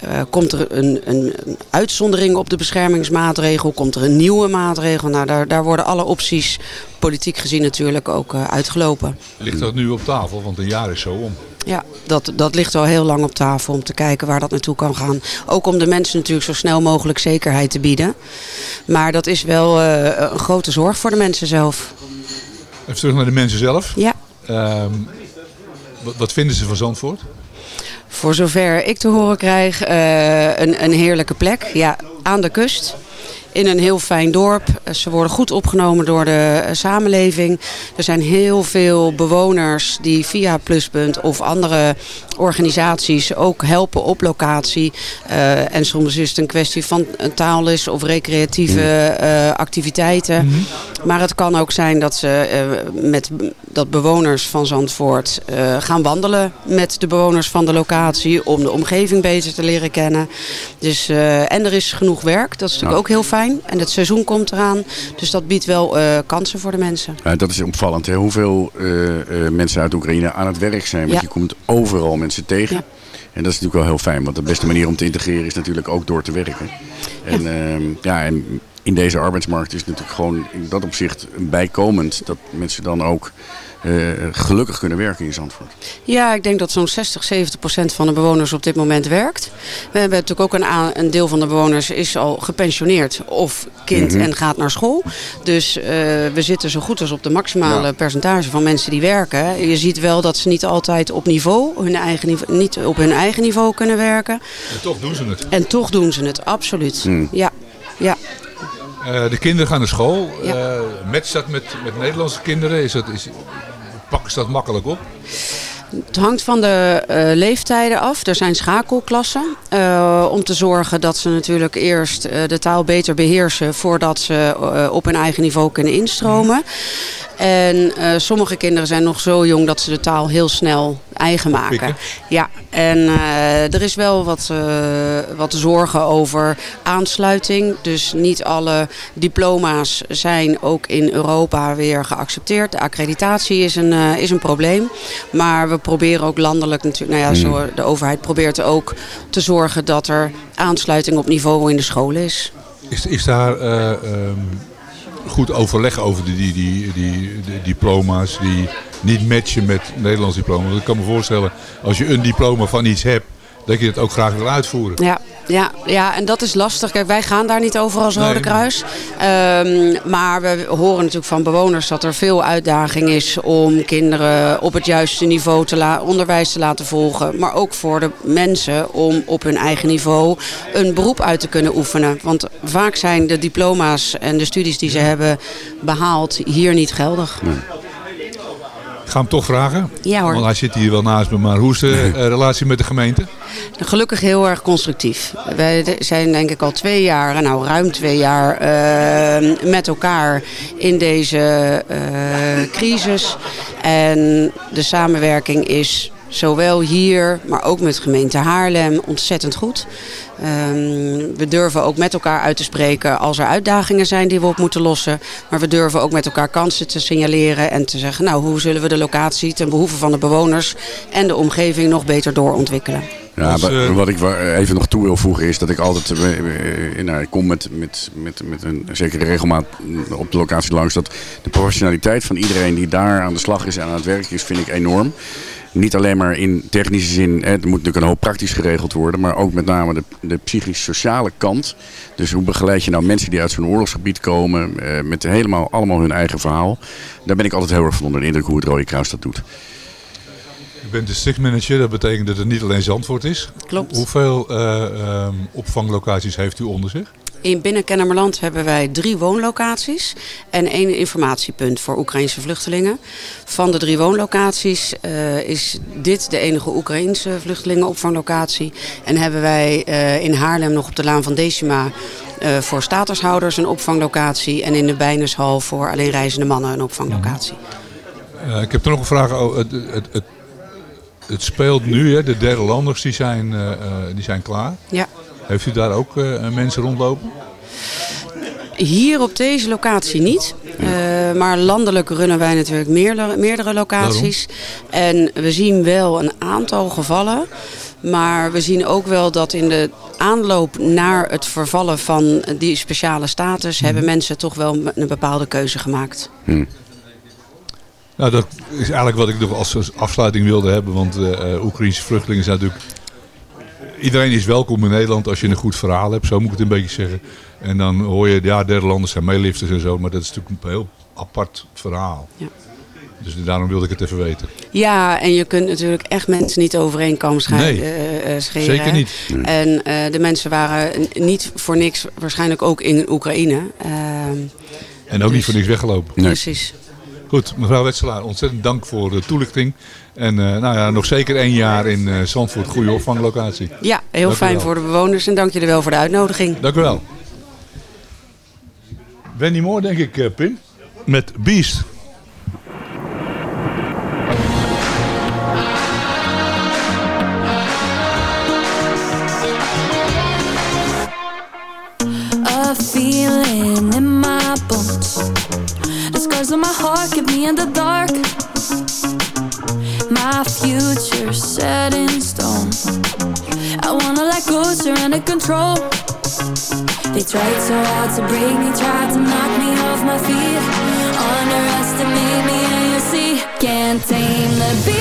Uh, komt er een, een, uitzondering op de beschermingsmaatregel? Komt er een nieuwe maatregel? Nou, daar, daar worden alle opties politiek gezien natuurlijk ook uh, uitgelopen. Ligt dat nu op tafel? Want een jaar is zo om. Ja, dat, dat ligt al heel lang op tafel om te kijken waar dat naartoe kan gaan. Ook om de mensen natuurlijk zo snel mogelijk zekerheid te bieden. Maar dat is wel een grote zorg voor de mensen zelf. Even terug naar de mensen zelf. Ja. Ehm, wat vinden ze van Zandvoort? Voor zover ik te horen krijg, uh, een, een heerlijke plek. Ja, aan de kust in een heel fijn dorp. Ze worden goed opgenomen door de eh, samenleving. Er zijn heel veel bewoners die via Pluspunt of andere organisaties ook helpen op locatie. Uh, en soms is het een kwestie van taalles of recreatieve uh, activiteiten. Mm -hmm. Maar het kan ook zijn dat, ze, uh, met, dat bewoners van Zandvoort gaan wandelen met de bewoners van de locatie. Om de omgeving beter te leren kennen. Dus, en er is genoeg werk. Dat is natuurlijk ook heel fijn. En het seizoen komt eraan. Dus dat biedt wel kansen voor de mensen. Ja, dat is opvallend. Hè? Hoeveel mensen uit Oekraïne aan het werk zijn. Want ja. je komt overal mensen tegen. Ja. En dat is natuurlijk wel heel fijn. Want de beste manier om te integreren is natuurlijk ook door te werken. En, ja. Uh, ja, en in deze arbeidsmarkt is het natuurlijk gewoon in dat opzicht bijkomend. Dat mensen dan ook uh, gelukkig kunnen werken in Zandvoort. Ja, ik denk dat zo'n 60, 70 procent van de bewoners op dit moment werkt. We hebben natuurlijk ook een, een deel van de bewoners is al gepensioneerd of kind mm -hmm. en gaat naar school. Dus uh, we zitten zo goed als op de maximale ja. percentage van mensen die werken. Je ziet wel dat ze niet altijd op niveau, hun eigen niveau niet op hun eigen niveau kunnen werken. En toch doen ze het. En toch doen ze het, absoluut. Mm. Ja, ja. Uh, de kinderen gaan naar school. Ja. Uh, matcht dat met, met Nederlandse kinderen? Is dat, is, pakken ze dat makkelijk op? Het hangt van de uh, leeftijden af. Er zijn schakelklassen. Uh, om te zorgen dat ze natuurlijk eerst uh, de taal beter beheersen... voordat ze op hun eigen niveau kunnen instromen. En uh, sommige kinderen zijn nog zo jong dat ze de taal heel snel eigen maken. Pikken. Ja, en uh, er is wel wat, uh, wat zorgen over aansluiting. Dus niet alle diploma's zijn ook in Europa weer geaccepteerd. De accreditatie is een, is een probleem. Maar we proberen ook landelijk natuurlijk, nou ja, zo, de overheid probeert ook te zorgen dat er aansluiting op niveau in de scholen is. Is, is daar... Um goed overleg over die, die, die, die, diploma's die niet matchen met Nederlands diploma. Want ik kan me voorstellen, als je een diploma van iets hebt, dat je het ook graag wil uitvoeren. Ja, ja, ja, en dat is lastig. Kijk, wij gaan daar niet over als Rode nee. Kruis. Um, maar we horen natuurlijk van bewoners dat er veel uitdaging is om kinderen op het juiste niveau te onderwijs te laten volgen. Maar ook voor de mensen om op hun eigen niveau een beroep uit te kunnen oefenen. Want vaak zijn de diploma's en de studies die ze hebben behaald hier niet geldig. Nee. Ik ga hem toch vragen. Ja hoor. Want hij zit hier wel naast me. Maar hoe is de nee. relatie met de gemeente? Gelukkig heel erg constructief. Wij zijn denk ik al twee jaar, nou ruim twee jaar, uh, met elkaar in deze uh, crisis. En de samenwerking is zowel hier, maar ook met gemeente Haarlem ontzettend goed. Um, we durven ook met elkaar uit te spreken als er uitdagingen zijn die we op moeten lossen. Maar we durven ook met elkaar kansen te signaleren en te zeggen... nou, hoe zullen we de locatie ten behoeve van de bewoners en de omgeving nog beter doorontwikkelen. Ja, dus, uh... wat ik even nog toe wil voegen is dat ik altijd, uh, nou, ik kom met, met, met, met een zekere regelmaat op de locatie langs, dat de professionaliteit van iedereen die daar aan de slag is en aan het werk is, vind ik enorm. Niet alleen maar in technische zin, hè, er moet natuurlijk een hoop praktisch geregeld worden, maar ook met name de, de psychisch-sociale kant. Dus hoe begeleid je nou mensen die uit zo'n oorlogsgebied komen, uh, met helemaal allemaal hun eigen verhaal. Daar ben ik altijd heel erg van onder de indruk hoe het Rode Kruis dat doet. U bent de stichtmanager, dat betekent dat het niet alleen Zandvoort is. Klopt. Hoeveel uh, um, opvanglocaties heeft u onder zich? In Binnenkennemerland hebben wij drie woonlocaties en één informatiepunt voor Oekraïnse vluchtelingen. Van de drie woonlocaties uh, is dit de enige Oekraïnse vluchtelingenopvanglocatie. En hebben wij uh, in Haarlem nog op de Laan van Decima uh, voor statushouders een opvanglocatie. En in de Bijnershal voor alleen reizende mannen een opvanglocatie. ik heb er nog een vraag over. Het, het, het, het speelt nu, hè, de derde landers die zijn, die zijn klaar. Ja. Heeft u daar ook uh, mensen rondlopen? Hier op deze locatie niet. Uh, maar landelijk runnen wij natuurlijk meerdere, meerdere locaties. Waarom? En we zien wel een aantal gevallen. Maar we zien ook wel dat in de aanloop naar het vervallen van die speciale status... Hmm. hebben mensen toch wel een bepaalde keuze gemaakt. Hmm. Nou, dat is eigenlijk wat ik nog als afsluiting wilde hebben. Want uh, Oekraïnse vluchtelingen zijn natuurlijk... Iedereen is welkom in Nederland als je een goed verhaal hebt. Zo moet ik het een beetje zeggen. En dan hoor je, ja, derde landen zijn meelifters en zo. Maar dat is natuurlijk een heel apart verhaal. Ja. Dus daarom wilde ik het even weten. Ja, en je kunt natuurlijk echt mensen niet overeenkomen schrijven. Nee, uh, scheren. zeker niet. En uh, de mensen waren niet voor niks waarschijnlijk ook in Oekraïne. Uh, en ook dus, niet voor niks weggelopen. Nee. Precies. Goed, mevrouw Wetselaar, ontzettend dank voor de toelichting. En uh, nou ja, nog zeker één jaar in uh, Zandvoort, goede opvanglocatie. Ja, heel dank fijn voor de bewoners en dank jullie wel voor de uitnodiging. Dank u wel. Wendy Moore, denk ik, uh, Pim. Met Beast. A feeling in my bones The scars on my heart keep me in the dark My future set in stone. I wanna let go, surrender control. They tried so hard to break me, tried to knock me off my feet. Underestimate me and you see Can't tame the beast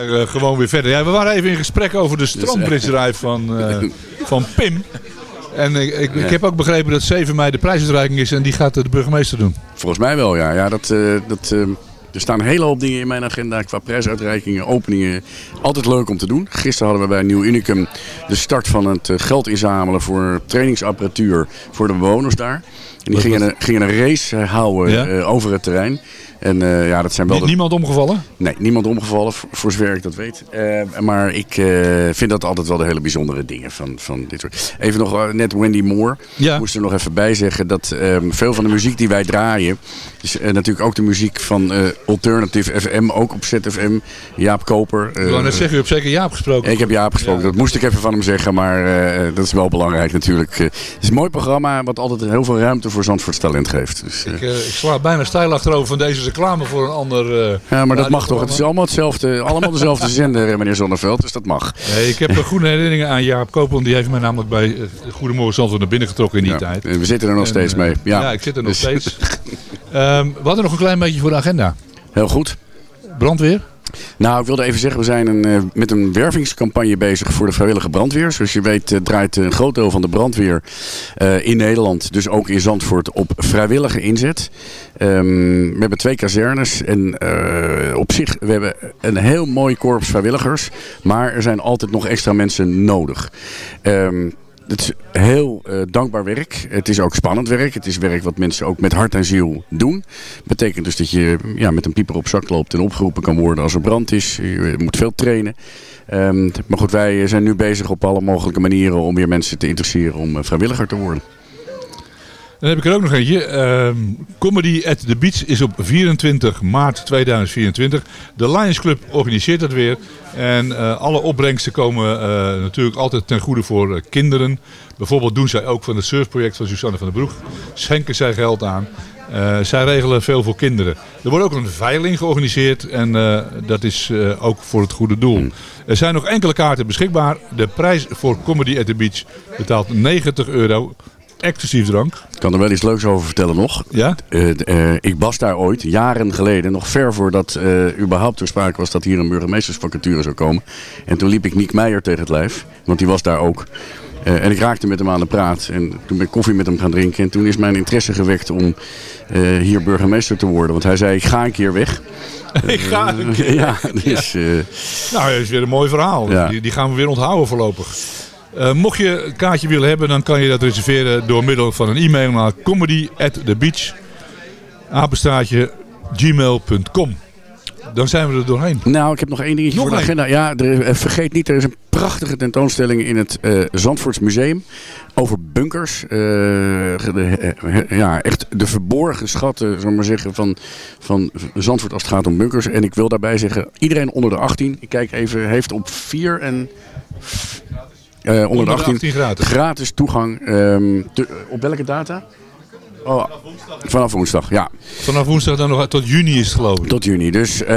Eh, gewoon weer verder. Ja, we waren even in gesprek over de strandbridgerij van, eh, van Pim. En ik, ik, ik heb ook begrepen dat 7 mei de prijsuitreiking is en die gaat de burgemeester doen. Volgens mij wel, ja. ja dat, eh, dat, eh, er staan een hele hoop dingen in mijn agenda qua prijsuitreikingen, openingen. Altijd leuk om te doen. Gisteren hadden we bij Nieuw Unicum de start van het eh, geld inzamelen voor trainingsapparatuur voor de bewoners daar. En die gingen een, gingen een race eh, houden Ja? eh, over het terrein. En eh, ja, dat zijn wel de- niemand omgevallen? Nee, niemand omgevallen, voor, voor zover ik dat weet. Eh, maar ik eh, vind dat altijd wel de hele bijzondere dingen van, van dit soort. Even nog net Wendy Moore. Ja. Moest er nog even bij zeggen dat ehm, veel van de muziek die wij draaien... is natuurlijk ook de muziek van Alternative FM, ook op ZFM. Jaap Koper. Ik wou net zeggen, u hebt zeker Jaap gesproken. Ik heb Jaap gesproken, dat moest ik even van hem zeggen, maar dat is wel belangrijk natuurlijk. Het is een mooi programma wat altijd heel veel ruimte voor Zandvoorts talent geeft. Dus, Ik, ik sla bijna stijl achterover van deze reclame voor een ander... eh, ja, maar dat mag toch? Het is allemaal hetzelfde, allemaal dezelfde zender, eh, meneer Zonneveld, dus dat mag. Nee, ik heb goede herinneringen aan Jaap Koopman. Die heeft mij namelijk bij eh, Goedemorgen Zandvoort naar binnen getrokken in die Ja, tijd. we zitten er nog En, steeds mee. Ja, ik zit er nog Dus- steeds. Ehm, we hadden nog een klein beetje voor de agenda. Heel goed. Brandweer? Nou, ik wilde even zeggen, we zijn een, uh, met een wervingscampagne bezig voor de vrijwillige brandweer. Zoals je weet uh, draait een groot deel van de brandweer uh, in Nederland, dus ook in Zandvoort, op vrijwillige inzet. Um, we hebben twee kazernes en op zich, we hebben een heel mooi korps vrijwilligers. Maar er zijn altijd nog extra mensen nodig. Um, het is heel uh, dankbaar werk. Het is ook spannend werk. Het is werk wat mensen ook met hart en ziel doen. Betekent dus dat je ja, met een pieper op zak loopt en opgeroepen kan worden als er brand is. Je moet veel trainen. Um, maar goed, wij zijn nu bezig op alle mogelijke manieren om weer mensen te interesseren om vrijwilliger te worden. Dan heb ik er ook nog eentje. Uh, Comedy at the Beach is op 24 maart 2024. De Lions Club organiseert dat weer. En uh, alle opbrengsten komen uh, natuurlijk altijd ten goede voor uh, kinderen. Bijvoorbeeld doen zij ook van het surfproject van Susanne van den Broek. Schenken zij geld aan. zij regelen veel voor kinderen. Er wordt ook een veiling georganiseerd en dat is ook voor het goede doel. Er zijn nog enkele kaarten beschikbaar. De prijs voor Comedy at the Beach betaalt 90 euro exclusief drank. Ik kan er wel iets leuks over vertellen nog. Ja? Uh, uh, ik was daar ooit, jaren geleden, nog ver voordat uh, überhaupt er sprake was dat hier een burgemeestersvacature zou komen. En toen liep ik Niek Meijer tegen het lijf, want die was daar ook. en ik raakte met hem aan de praat en toen ben ik koffie met hem gaan drinken. En toen is mijn interesse gewekt om hier burgemeester te worden. Want hij zei, ik ga een keer weg. ik ga een keer Ja, dus... nou, dat is weer een mooi verhaal. Ja. Die, die gaan we weer onthouden voorlopig. Uh, mocht je een kaartje willen hebben, dan kan je dat reserveren door middel van een e-mail naar comedy at the beach gmail.com. Dan zijn we er doorheen. Nou, ik heb nog één dingetje Nog voor de agenda. Ja, er, vergeet niet, er is een prachtige tentoonstelling in het uh, Zandvoorts Museum over bunkers. Uh, de, uh, ja, echt de verborgen schatten, we maar zeggen, van, van Zandvoort als het gaat om bunkers. En ik wil daarbij zeggen, iedereen onder de 18, ik kijk even, heeft op 4 en onder, Onder de de 18, 18 gratis. gratis toegang. Um, te, op welke data? Oh, vanaf woensdag, ja. Vanaf woensdag dan nog tot juni is het geloof ik. Tot juni. Dus uh,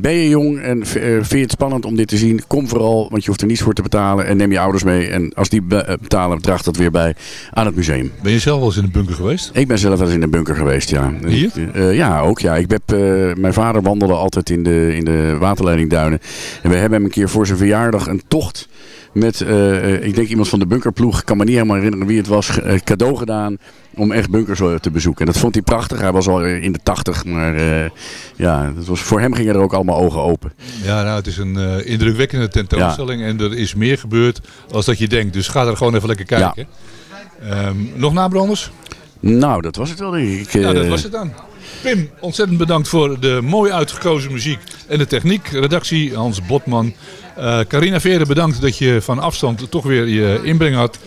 ben je jong en uh, vind je het spannend om dit te zien? Kom vooral, want je hoeft er niets voor te betalen. En neem je ouders mee. En als die be betalen, draagt dat weer bij aan het museum. Ben je zelf wel eens in een bunker geweest? Ik ben zelf wel eens in een bunker geweest, ja. Hier? Uh, ja, ook ja. Ik heb, mijn vader wandelde altijd in de, in de waterleidingduinen. En we hebben hem een keer voor zijn verjaardag een tocht met, uh, ik denk iemand van de bunkerploeg, ik kan me niet helemaal herinneren wie het was, uh, cadeau gedaan om echt bunkers te bezoeken. En dat vond hij prachtig. Hij was al in de tachtig, maar uh, ja, dat was, voor hem gingen er ook allemaal ogen open. Ja, nou, het is een indrukwekkende tentoonstelling ja. en er is meer gebeurd als dat je denkt. Dus ga er gewoon even lekker kijken. Ja. Um, nog nabranders? Nou, dat was het wel denk ik. Nou, dat was het dan. Pim, ontzettend bedankt voor de mooi uitgekozen muziek en de techniek. Redactie Hans Botman. Uh, Carina Veren, bedankt dat je van afstand toch weer je inbreng had.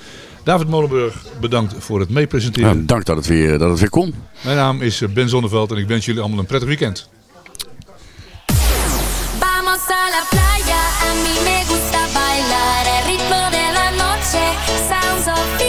David Molenburg, bedankt voor het meepresenteren. Ja, dank dat het, weer, dat het weer kon. Mijn naam is Ben Zonneveld en ik wens jullie allemaal een prettig weekend. Vamos a